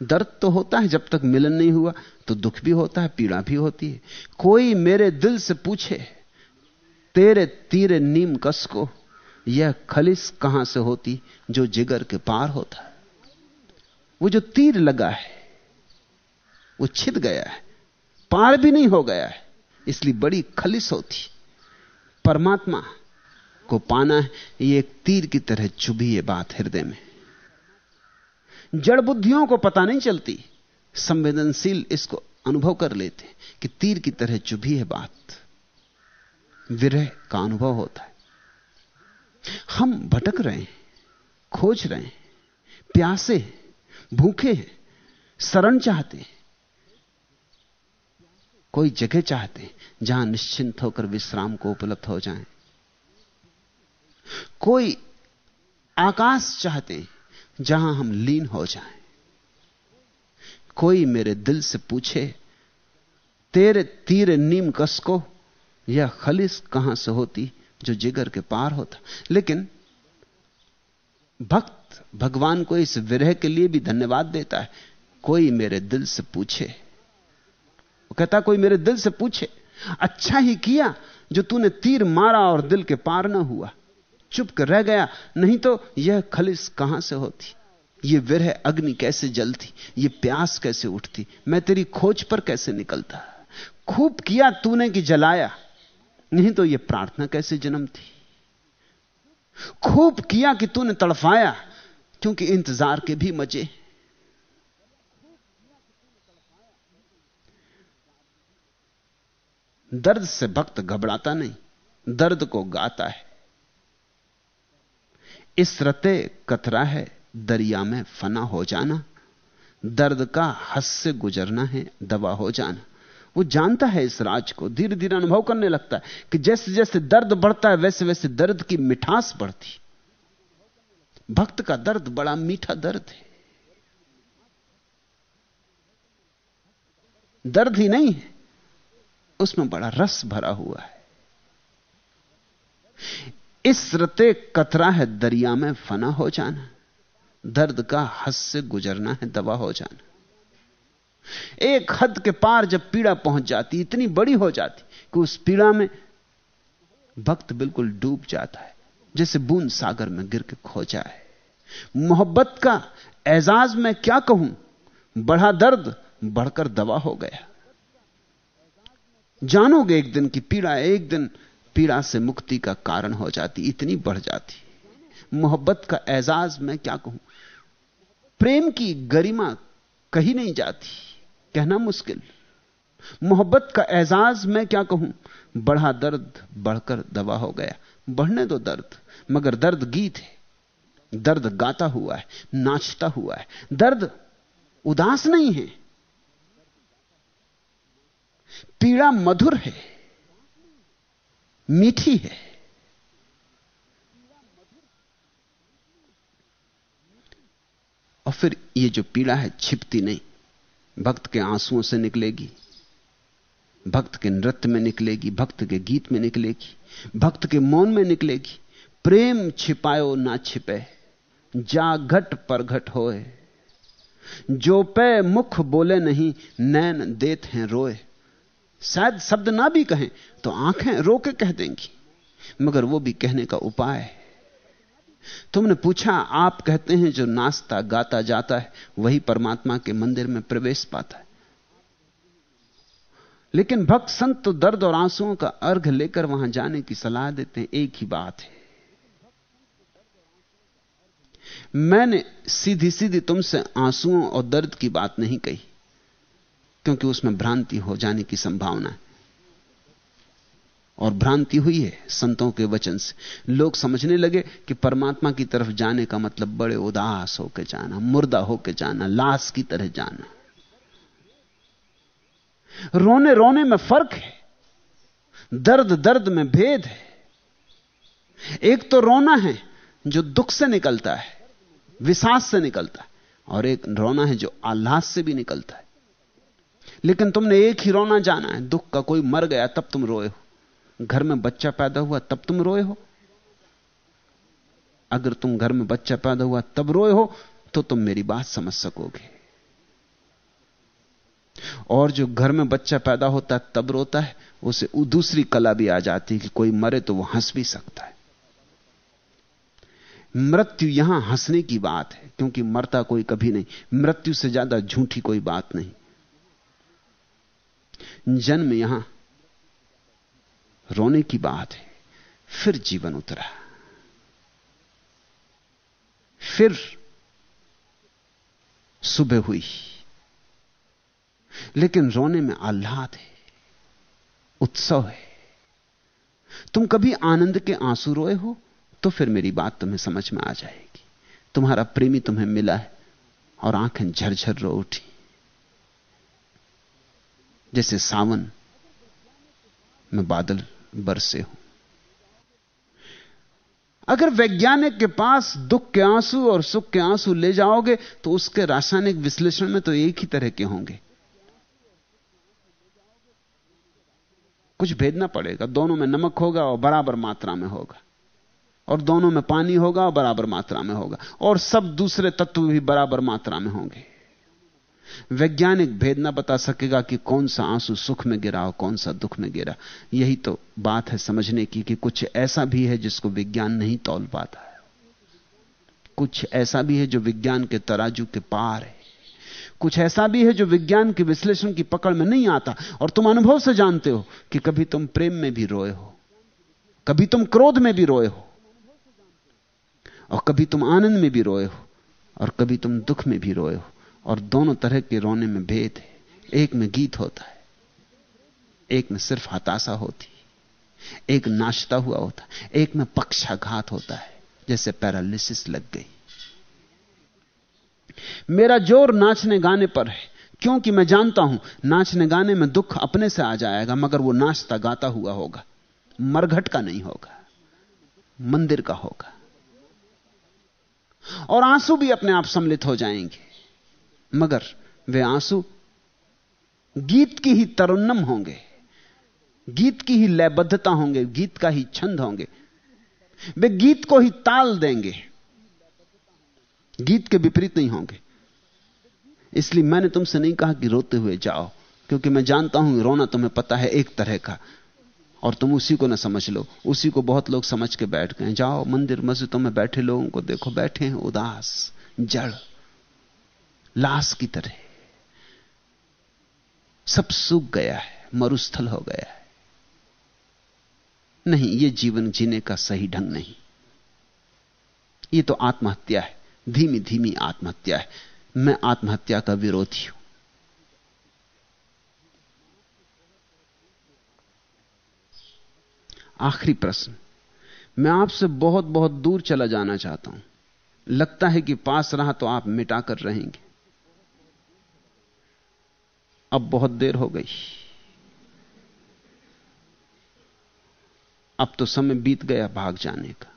दर्द तो होता है, जब तक मिलन नहीं हुआ तो दुख भी होता है, पीड़ा भी होती है। कोई मेरे दिल से पूछे, तेरे तीरे नीम कस को, यह खलिस कहाँ से होती, जो जिगर के पार होता है? वो जो तीर लगा है, वो छिद गया है, पार भी नहीं हो गया है, इसलिए बड़ी खलिस होती। परमात्मा को पाना है, ये एक तीर की तरह चुभी है बात हृदय में। जड़ बुद्धियों को पता नहीं चलती। संवेदनशील इसको अनुभव कर लेते कि तीर की तरह चुभी है बात। विरह का अनुभव होता है। हम भटक रहे हैं, खोज रहे हैं, प्यासे भूखे हैं, शरण चाहते हैं। कोई जगह चाहते हैं जहाँ निश्चिंत होकर विश्राम को उपलब्ध हो जाए। कोई आकाश चाहते हैं जहाँ हम लीन हो जाएँ। कोई मेरे दिल से पूछे, तेरे तीर नीम कस को? यह खलिस कहाँ से होती जो जिगर के पार होता? लेकिन भक्त भगवान को इस विरह के लिए भी धन्यवाद देता है। कोई मेरे दिल से पूछे। वो कहता, कोई मेरे दिल से पूछे अच्छा ही किया जो तूने तीर मारा और दिल के पार ना हुआ। चुप कर रह गया। नहीं तो यह खलिस कहाँ से होती? यह विरह अग्नि कैसे जलती? यह प्यास कैसे उठती? मैं तेरी खोज पर कैसे निकलता? खूब किया तूने कि जलाया। नहीं तो यह प्रार्थना कैसे जन्म थी? खूब किया कि तूने तड़फाया, क्योंकि इंतज़ार के भी मज़े दर्द से भक्त घबराता नहीं, दर्द को गाता है। इस रते कतरा है, दरिया में फना हो जाना। दर्द का हस से गुजरना है दवा हो जाना। वो जानता है इस राज को धीरे धीरे अनुभव करने लगता है कि जैसे जैसे दर्द बढ़ता है वैसे वैसे दर्द की मिठास बढ़ती। भक्त का दर्द बड़ा मीठा दर्द है। दर्द ही नहीं है, उसमें बड़ा रस भरा हुआ है। इस रते कतरा है दरिया में फना हो जाना। दर्द का हस से गुजरना है दवा हो जाना। एक हद के पार जब पीड़ा पहुँच जाती, इतनी बड़ी हो जाती कि उस पीड़ा में भक्त बिल्कुल डूब जाता है, जैसे बूंद सागर में गिर के खो जाए। मोहब्बत का एजाज में क्या कहूँ? बढ़ा दर्द, बढ़कर दवा हो गया। जानोगे एक दिन की पीड़ा, एक दिन पीड़ा से मुक्ति का कारण हो जाती, इतनी बढ़ जाती। मोहब्बत का एजाज मैं क्या कहूँ? प्रेम की गरिमा कही नहीं जाती, कहना मुश्किल। मोहब्बत का एजाज मैं क्या कहूँ? बढ़ा दर्द बढ़कर दवा हो गया। बढ़ने दो दर्द, मगर दर्द गीत है। दर्द गाता हुआ है, नाचता हुआ है। दर्द उदास नहीं है। पीड़ा मधुर है। मीठी है। और फिर ये जो पीड़ा है, छिपती नहीं। भक्त के आंसुओं से निकलेगी। भक्त के नृत्य में निकलेगी। भक्त के गीत में निकलेगी। भक्त के मौन में निकलेगी। प्रेम छिपायो ना छिपे। जा घट पर घट होए। जो पे मुख बोले नहीं, नैन देत हैं रोए। शायद शब्द ना भी कहें तो आँखें रोके कह देंगी। मगर वो भी कहने का उपाय है। तुमने पूछा, आप कहते हैं जो नाचता गाता जाता है, वही परमात्मा के मंदिर में प्रवेश पाता है। लेकिन भक्त संत तो दर्द और आंसुओं का अर्घ लेकर वहाँ जाने की सलाह देते हैं, एक ही बात है। मैंने सीधी सीधी तुमसे आंसुओं और दर्द की बात नहीं कही। क्योंकि उसमें भ्रांति हो जाने की संभावना है। और भ्रांति हुई है संतों के वचन से। लोग समझने लगे कि परमात्मा की तरफ़ जाने का मतलब बड़े उदास होकर जाना, मुर्दा होकर जाना, लाश की तरह जाना। रोने रोने में फ़र्क है, दर्द दर्द में भेद है। एक तो रोना है जो दुख से निकलता है विशास से निकलता है, और एक रोना है जो आह्लाद से भी निकलता है। लेकिन तुमने एक ही रोना जाना है। दुख का कोई मर गया, तब तुम रोए हो। घर में बच्चा पैदा हुआ, तब तुम रोए हो। अगर तुम घर में बच्चा पैदा हुआ, तब रोए हो तो तुम मेरी बात समझ सकोगे। और जो घर में बच्चा पैदा होता है, तब रोता है। उसे दूसरी कला भी आ जाती है कि कोई मरे तो वो हंस भी सकता है। मृत्यु यहाँ हंसने की बात है, क्योंकि मरता कोई कभी नहीं। मृत्यु से ज़्यादा झूठी कोई बात नहीं। जन्म यहाँ। रोने की बात है, फिर जीवन उतरा। फिर सुबह हुई। लेकिन रोने में आह्लाद है, उत्सव है। तुम कभी आनंद के आँसू रोए हो तो फिर मेरी बात तुम्हें समझ में आ जाएगी। तुम्हारा प्रेमी तुम्हें मिला है, और आँखें झरझर रो उठी। जैसे सावन में बादल बरसे हो। अगर वैज्ञानिक के पास दुख के आँसू और सुख के आँसू ले जाओगे तो उसके रासायनिक विश्लेषण में तो एक ही तरह के होंगे। कुछ भेदना पड़ेगा। दोनों में नमक होगा और बराबर मात्रा में होगा। और दोनों में पानी होगा और बराबर मात्रा में होगा। और सब दूसरे तत्व भी बराबर मात्रा में होंगे। वैज्ञानिक भेद ना बता सकेगा कि कौन सा आँसू सुख में गिरा और कौन सा दुख में गिरा। यही तो बात है समझने की कि कुछ ऐसा भी है जिसको विज्ञान नहीं तौल पाता है। कुछ ऐसा भी है जो विज्ञान के तराजू के पार है। कुछ ऐसा भी है जो विज्ञान के विश्लेषण की पकड़ में नहीं आता। और तुम अनुभव से जानते हो कि कभी तुम प्रेम में भी रोए हो। कभी तुम क्रोध में भी रोए हो। और कभी तुम आनंद में भी रोए हो। और कभी तुम दुख में भी रोए हो। और दोनों तरह के रोने में भेद है। एक में गीत होता है, एक में सिर्फ़ हताशा होती एक नाचता हुआ होता एक में पक्षाघात होता है, जैसे पैरालिसिस लग गई। मेरा ज़ोर नाचने गाने पर है, क्योंकि मैं जानता हूँ नाचने गाने में दुख अपने से आ जाएगा, मगर वो नाचता गाता हुआ होगा, मरघट का नहीं होगा, मंदिर का होगा। और आँसू भी अपने आप सम्मिलित हो जाएँगे। मगर वे आँसू गीत की ही तरुन्नम होंगे। गीत की ही लयबद्धता होंगे, गीत का ही छंद होंगे। वे गीत को ही ताल देंगे। गीत के विपरीत नहीं होंगे। इसलिए मैंने तुमसे नहीं कहा कि रोते हुए जाओ, क्योंकि मैं जानता हूँ रोना तुम्हें पता है एक तरह का। और तुम उसी को ना समझ लो, उसी को बहुत लोग समझ के बैठ गए जाओ मंदिर, मस्जिदों में बैठे लोगों को देखो, बैठे हैं उदास, जड़। लाश की तरह। सब सूख गया है, मरुस्थल हो गया है। नहीं यह जीवन जीने का सही ढंग नहीं। यह तो आत्महत्या है धीमी धीमी आत्महत्या है। मैं आत्महत्या का विरोधी हूँ। आखिरी प्रश्न। मैं आपसे बहुत बहुत दूर चला जाना चाहता हूँ। लगता है कि पास रहा तो आप मिटाकर रहेंगे। अब बहुत देर हो गई। अब तो समय बीत गया भाग जाने का।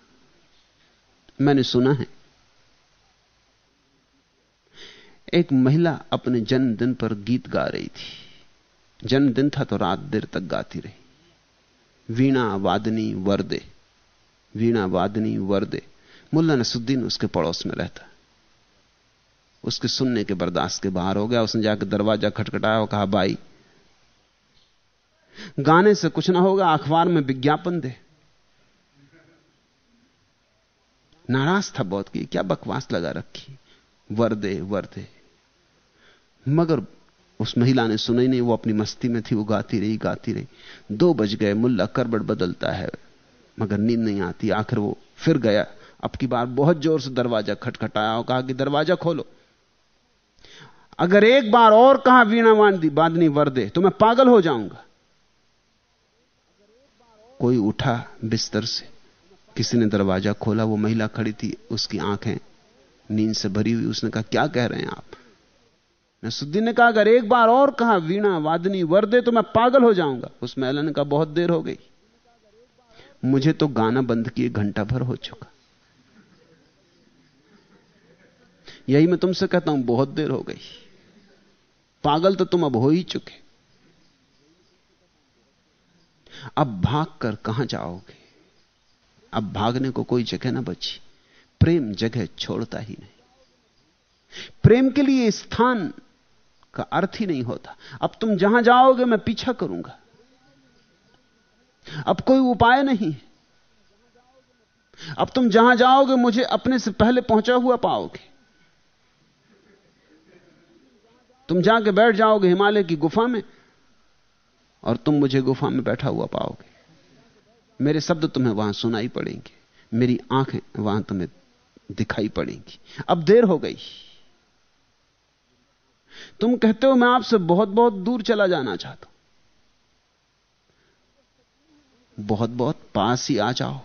मैंने सुना है, एक महिला अपने जन्मदिन पर गीत गा रही थी। जन्मदिन था तो रात देर तक गाती रही। वीणा वादनी वर्दे, वीणा वादनी वर्दे, मुल्ला नसुद्दीन उसके पड़ोस में रहता। उसके सुनने के बर्दाश्त के बाहर हो गया, उसने जाकर दरवाज़ा खटखटाया और कहा, भाई, गाने से कुछ ना होगा, अखबार में विज्ञापन दे। नाराज़ था बहुत की क्या बकवास लगा रखी। वर दे वर दे। मगर उस महिला ने सुना ही नहीं, वो अपनी मस्ती में थी, वो गाती रही गाती रही। दो बज गए, मुल्ला करबट बदलता है, मगर नींद नहीं आती। आखिर वो फिर गया। अब की बार बहुत ज़ोर से दरवाज़ा खटखटाया और कहा कि, दरवाज़ा खोलो। अगर एक बार और कहा वीणा बादनी वर दे तो मैं पागल हो जाऊँगा। कोई उठा बिस्तर से, किसी ने दरवाज़ा खोला, वो महिला खड़ी थी, उसकी आँखें नींद से भरी हुई, उसने कहा, क्या कह रहे हैं आप? नसुद्दीन ने कहा, अगर एक बार और कहा वीणा वादनी वर दे तो मैं पागल हो जाऊँगा। उस महिला ने कहा, बहुत देर हो गई। मुझे तो गाना बंद किए घंटा भर हो चुका। यही मैं तुमसे कहता हूँ, बहुत देर हो गई। पागल तो तुम अब हो ही चुके। अब भाग कर कहाँ जाओगे? अब भागने को कोई जगह ना बची। प्रेम जगह छोड़ता ही नहीं। प्रेम के लिए स्थान का अर्थ ही नहीं होता। अब तुम जहाँ जाओगे, मैं पीछा करूँगा। अब कोई उपाय नहीं अब तुम जहाँ जाओगे, मुझे अपने से पहले पहुँचा हुआ पाओगे। तुम जाके बैठ जाओगे हिमालय की गुफा में और तुम मुझे गुफा में बैठा हुआ पाओगे। मेरे शब्द तुम्हें वहाँ सुनाई पड़ेंगे। मेरी आँखें वहाँ तुम्हें दिखाई पड़ेंगी। अब देर हो गई। तुम कहते हो मैं आपसे बहुत बहुत दूर चला जाना चाहता हूँ। बहुत बहुत पास ही आ जाओ।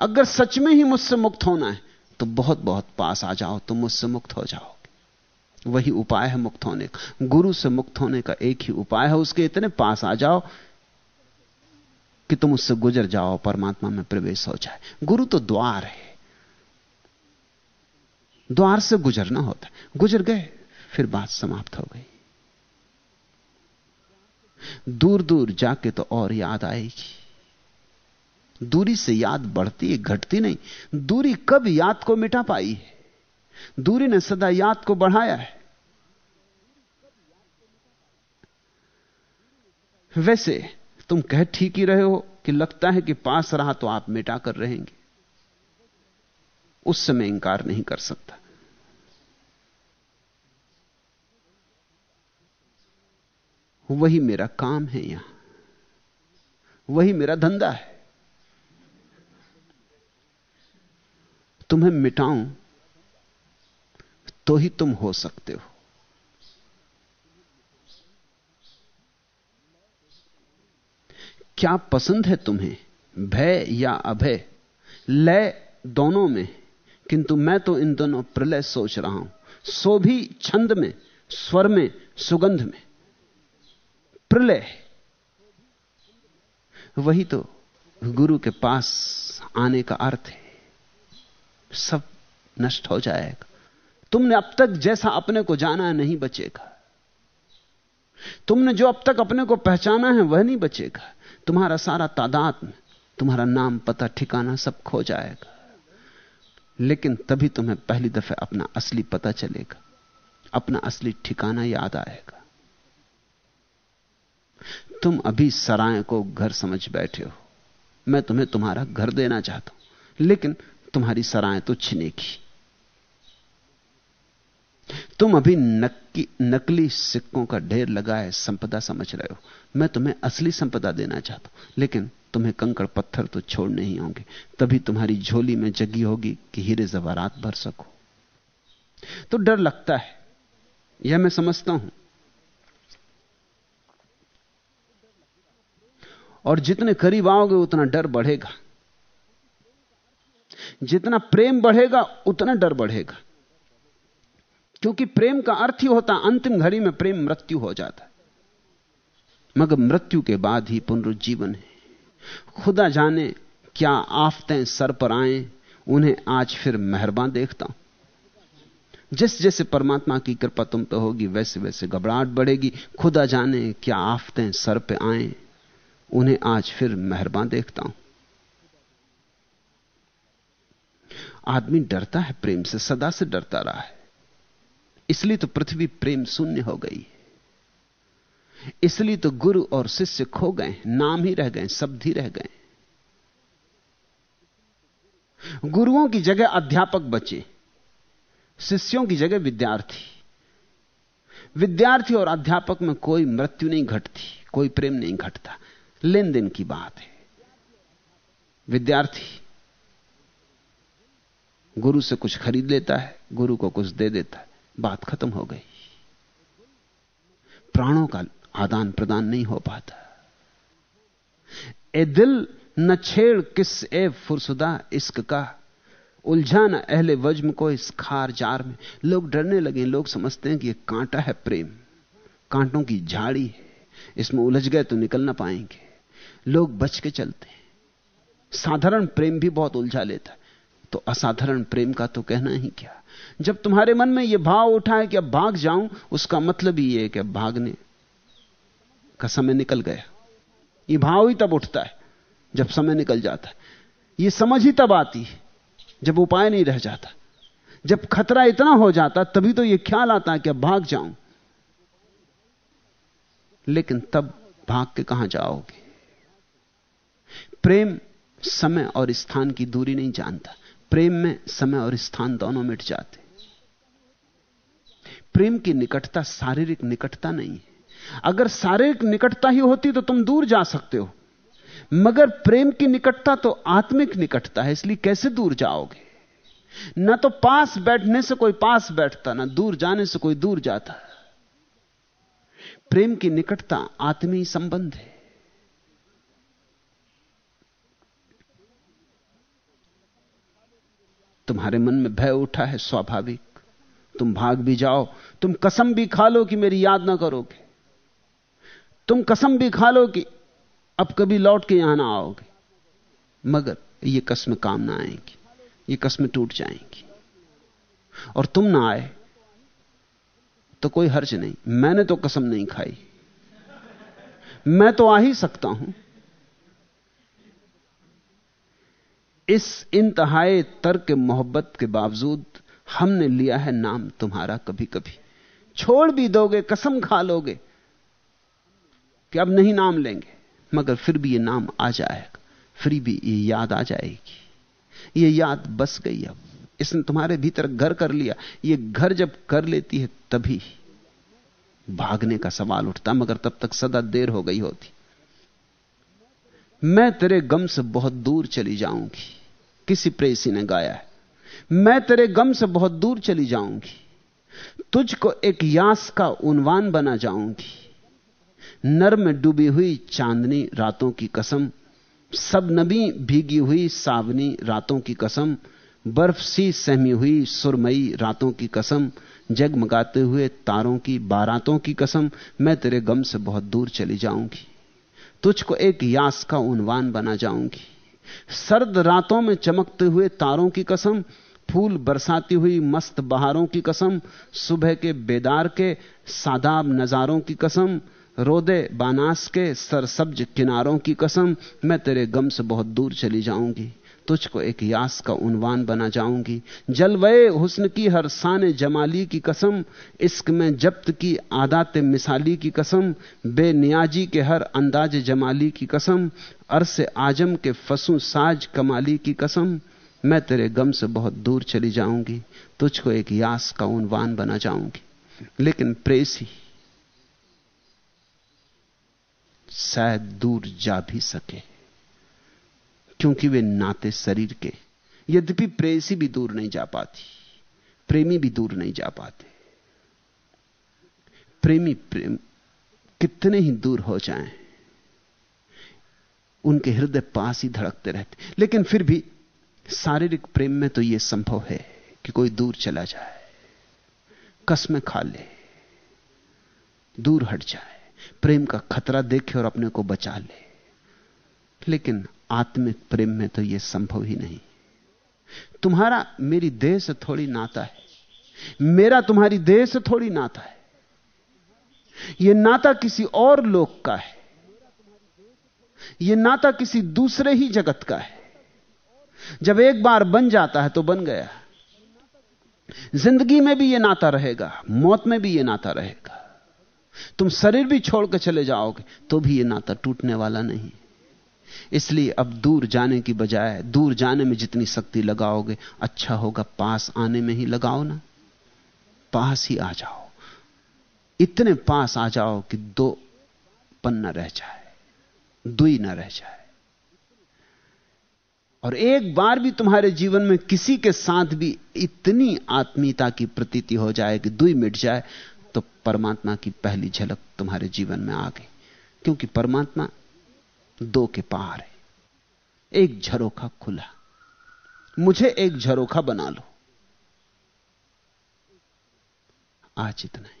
अगर सच में ही मुझसे मुक्त होना है तो बहुत बहुत पास आ जाओ। तुम मुझसे मुक्त हो जाओ। वही उपाय है मुक्त होने का। गुरु से मुक्त होने का एक ही उपाय है, उसके इतने पास आ जाओ कि तुम उससे गुजर जाओ, परमात्मा में प्रवेश हो जाए। गुरु तो द्वार है। द्वार से गुजरना होता। है गुजर गए, फिर बात समाप्त हो गई। दूर दूर जाके तो और याद आएगी। दूरी से याद बढ़ती है घटती नहीं। दूरी कब याद को मिटा पाई है? दूरी ने सदा याद को बढ़ाया है। वैसे, तुम कह ठीक ही रहे हो कि लगता है कि पास रहा तो आप मिटा कर रहेंगे। उस समय इंकार नहीं कर सकता। वही मेरा काम है यहाँ। वही मेरा धंधा है। तुम्हें मिटाऊं तो ही तुम हो सकते हो। क्या पसंद है तुम्हें, भय या अभय? लय दोनों में, किंतु मैं तो इन दोनों प्रलय सोच रहा हूँ। सो भी छंद में, स्वर में, सुगंध में। प्रलय। वही तो गुरु के पास आने का अर्थ है। सब नष्ट हो जाएगा। तुमने अब तक जैसा अपने को जाना है नहीं बचेगा। तुमने जो अब तक अपने को पहचाना है वह नहीं बचेगा। तुम्हारा सारा तादाद में, तुम्हारा नाम, पता, ठिकाना सब खो जाएगा। लेकिन तभी तुम्हें पहली दफे अपना असली पता चलेगा। अपना असली ठिकाना याद आएगा। तुम अभी सराय को घर समझ बैठे हो। मैं तुम्हें तुम्हारा घर देना चाहता हूँ, लेकिन तुम्हारी सराय तो छिनेगी। तुम अभी नक्की, नकली सिक्कों का ढेर लगाए संपदा समझ रहे हो। मैं तुम्हें असली संपदा देना चाहता हूँ, लेकिन तुम्हें कंकड़ पत्थर तो छोड़ नहीं होंगे। तभी तुम्हारी झोली में जगी होगी कि हीरे जवारात भर सको। तो डर लगता है, यह मैं समझता हूँ। और जितने करीब आओगे, उतना डर बढ़ेगा। जितना प्रेम बढ़ेगा, उतना डर बढ़ेगा। क्योंकि प्रेम का अर्थ ही होता, अंतिम घड़ी में प्रेम मृत्यु हो जाता। है मगर मृत्यु के बाद ही पुनरुज्जीवन है। खुदा जाने क्या आफतें सर पर आए, उन्हें आज फिर मेहरबान देखता हूँ। जिस जैसे परमात्मा की कृपा तुम पे होगी, वैसे वैसे घबराहट बढ़ेगी। खुदा जाने क्या आफतें सर पे आए, उन्हें आज फिर मेहरबान देखता हूँ। आदमी डरता है, प्रेम से, सदा से डरता रहा है। इसलिए तो पृथ्वी प्रेम शून्य हो गई। इसलिए तो गुरु और शिष्य खो गए, नाम ही रह गए, शब्द ही रह गए। गुरुओं की जगह अध्यापक बचे, शिष्यों की जगह विद्यार्थी। विद्यार्थी और अध्यापक में कोई मृत्यु नहीं घटती, कोई प्रेम नहीं घटता। लेन देन की बात है। विद्यार्थी गुरु से कुछ खरीद लेता है, गुरु को कुछ दे देता है। बात खत्म हो गई। प्राणों का आदान प्रदान नहीं हो पाता। ए दिल न छेड़ किस ए फुरसुदा इश्क का। उलझा न अहले वज्म को इस खार जार में। लोग डरने लगे, लोग समझते हैं कि यह कांटा है प्रेम। कांटों की झाड़ी है। इसमें उलझ गए तो निकल ना पाएँगे। लोग बच के चलते हैं। साधारण प्रेम भी बहुत उलझा लेता है। तो असाधारण प्रेम का तो कहना ही क्या? जब तुम्हारे मन में यह भाव उठा है कि अब भाग जाऊँ, उसका मतलब ही यह है कि अब भागने का समय निकल गया। यह भाव ही तब उठता है जब समय निकल जाता है। यह समझ ही तब आती है जब उपाय नहीं रह जाता। जब खतरा इतना हो जाता, तभी तो यह ख्याल आता है कि अब भाग जाऊँ। लेकिन तब भाग के कहाँ जाओगे? प्रेम समय और स्थान की दूरी नहीं जानता। प्रेम में समय और स्थान दोनों मिट जाते। प्रेम की निकटता, शारीरिक निकटता नहीं है। अगर शारीरिक निकटता ही होती तो तुम दूर जा सकते हो। मगर प्रेम की निकटता तो आत्मिक निकटता है, इसलिए कैसे दूर जाओगे? ना तो पास बैठने से कोई पास बैठता, ना दूर जाने से कोई दूर जाता। प्रेम की निकटता आत्मीय संबंध है। तुम्हारे मन में भय उठा है, स्वाभाविक। तुम भाग भी जाओ। तुम कसम भी खा लो कि मेरी याद ना करोगे। तुम कसम भी खा लो कि अब कभी लौट के यहाँ ना आओगे। मगर ये कसम काम ना आएँगी। ये कसमें टूट जाएँगी। और तुम ना आए तो कोई हर्ज नहीं। मैंने तो कसम नहीं खाई। मैं तो आ ही सकता हूँ। इस इंतहाए तर्क मोहब्बत के बावजूद हमने लिया है नाम तुम्हारा कभी कभी छोड़ भी दोगे, कसम खा लोगे कि अब नहीं नाम लेंगे, मगर फिर भी ये नाम आ जाएगा, फिर भी ये याद आ जाएगी। ये याद बस गई अब। इसने तुम्हारे भीतर घर कर लिया। ये घर जब कर लेती है, तभी भागने का सवाल उठता, मगर तब तक सदा देर हो गई होती। मैं तेरे गम से बहुत दूर चली जाऊँगी। किसी प्रेसी ने गाया है। मैं तेरे गम से बहुत दूर चली जाऊँगी। तुझको एक यास का उनवान बना जाऊँगी। नर में डूबी हुई चांदनी रातों की कसम, सब नबी भीगी हुई सावनी रातों की कसम, बर्फ़ सी सहमी हुई सुरमई रातों की कसम, जगमगाते हुए तारों की बारातों की कसम, मैं तेरे गम से बहुत दूर चली जाऊँगी। तुझको एक यास का उनवान बना जाऊँगी। सर्द रातों में चमकते हुए तारों की कसम फूल बरसाती हुई मस्त बहारों की कसम, सुबह के बेदार के सादाब नजारों की कसम, रोदे बानास के सरसब्ज किनारों की कसम, मैं तेरे गम से बहुत दूर चली जाऊँगी, तुझको एक यास का उनवान बना जाऊँगी। जलवए हुस्न की हर सान जमाली की कसम, इश्क में जब्त की आदात मिसाली की कसम, बेनियाजी के हर अंदाज जमाली की कसम, अरसे आज़म के फसू साज कमाली की कसम। मैं तेरे गम से बहुत दूर चली जाऊँगी, तुझको एक यास का उनवान बना जाऊँगी। लेकिन प्रेसी, शायद दूर जा भी सके, क्योंकि वे नाते शरीर के। यद्यपि प्रेसी भी दूर नहीं जा पाती, प्रेमी भी दूर नहीं जा पाते। प्रेमी प्रेम कितने ही दूर हो जाएँ, उनके हृदय पास ही धड़कते रहते। लेकिन फिर भी शारीरिक प्रेम में तो यह संभव है कि कोई दूर चला जाए, कसमें खा ले, दूर हट जाए, प्रेम का खतरा देखे और अपने को बचा ले। लेकिन आत्मिक प्रेम में तो यह संभव ही नहीं। तुम्हारा मेरी देह से थोड़ी नाता है, मेरा तुम्हारी देह से थोड़ी नाता है। यह नाता किसी और लोक का है यह नाता किसी दूसरे ही जगत का है। जब एक बार बन जाता है तो बन गया ज़िंदगी में भी यह नाता रहेगा, मौत में भी यह नाता रहेगा। तुम शरीर भी छोड़कर चले जाओगे तो भी यह नाता टूटने वाला नहीं। इसलिए अब दूर जाने की बजाय, दूर जाने में जितनी शक्ति लगाओगे अच्छा होगा, पास आने में ही लगाओ ना। पास ही आ जाओ। इतने पास आ जाओ कि दो पन न रह जाए, दुई न रह जाए। और एक बार भी तुम्हारे जीवन में किसी के साथ भी इतनी आत्मीयता की प्रतीति हो जाए कि दुई मिट जाए तो परमात्मा की पहली झलक तुम्हारे जीवन में आ गई। क्योंकि परमात्मा दो के पार है। एक झरोखा खुला। मुझे एक झरोखा बना लो। आज इतना ही।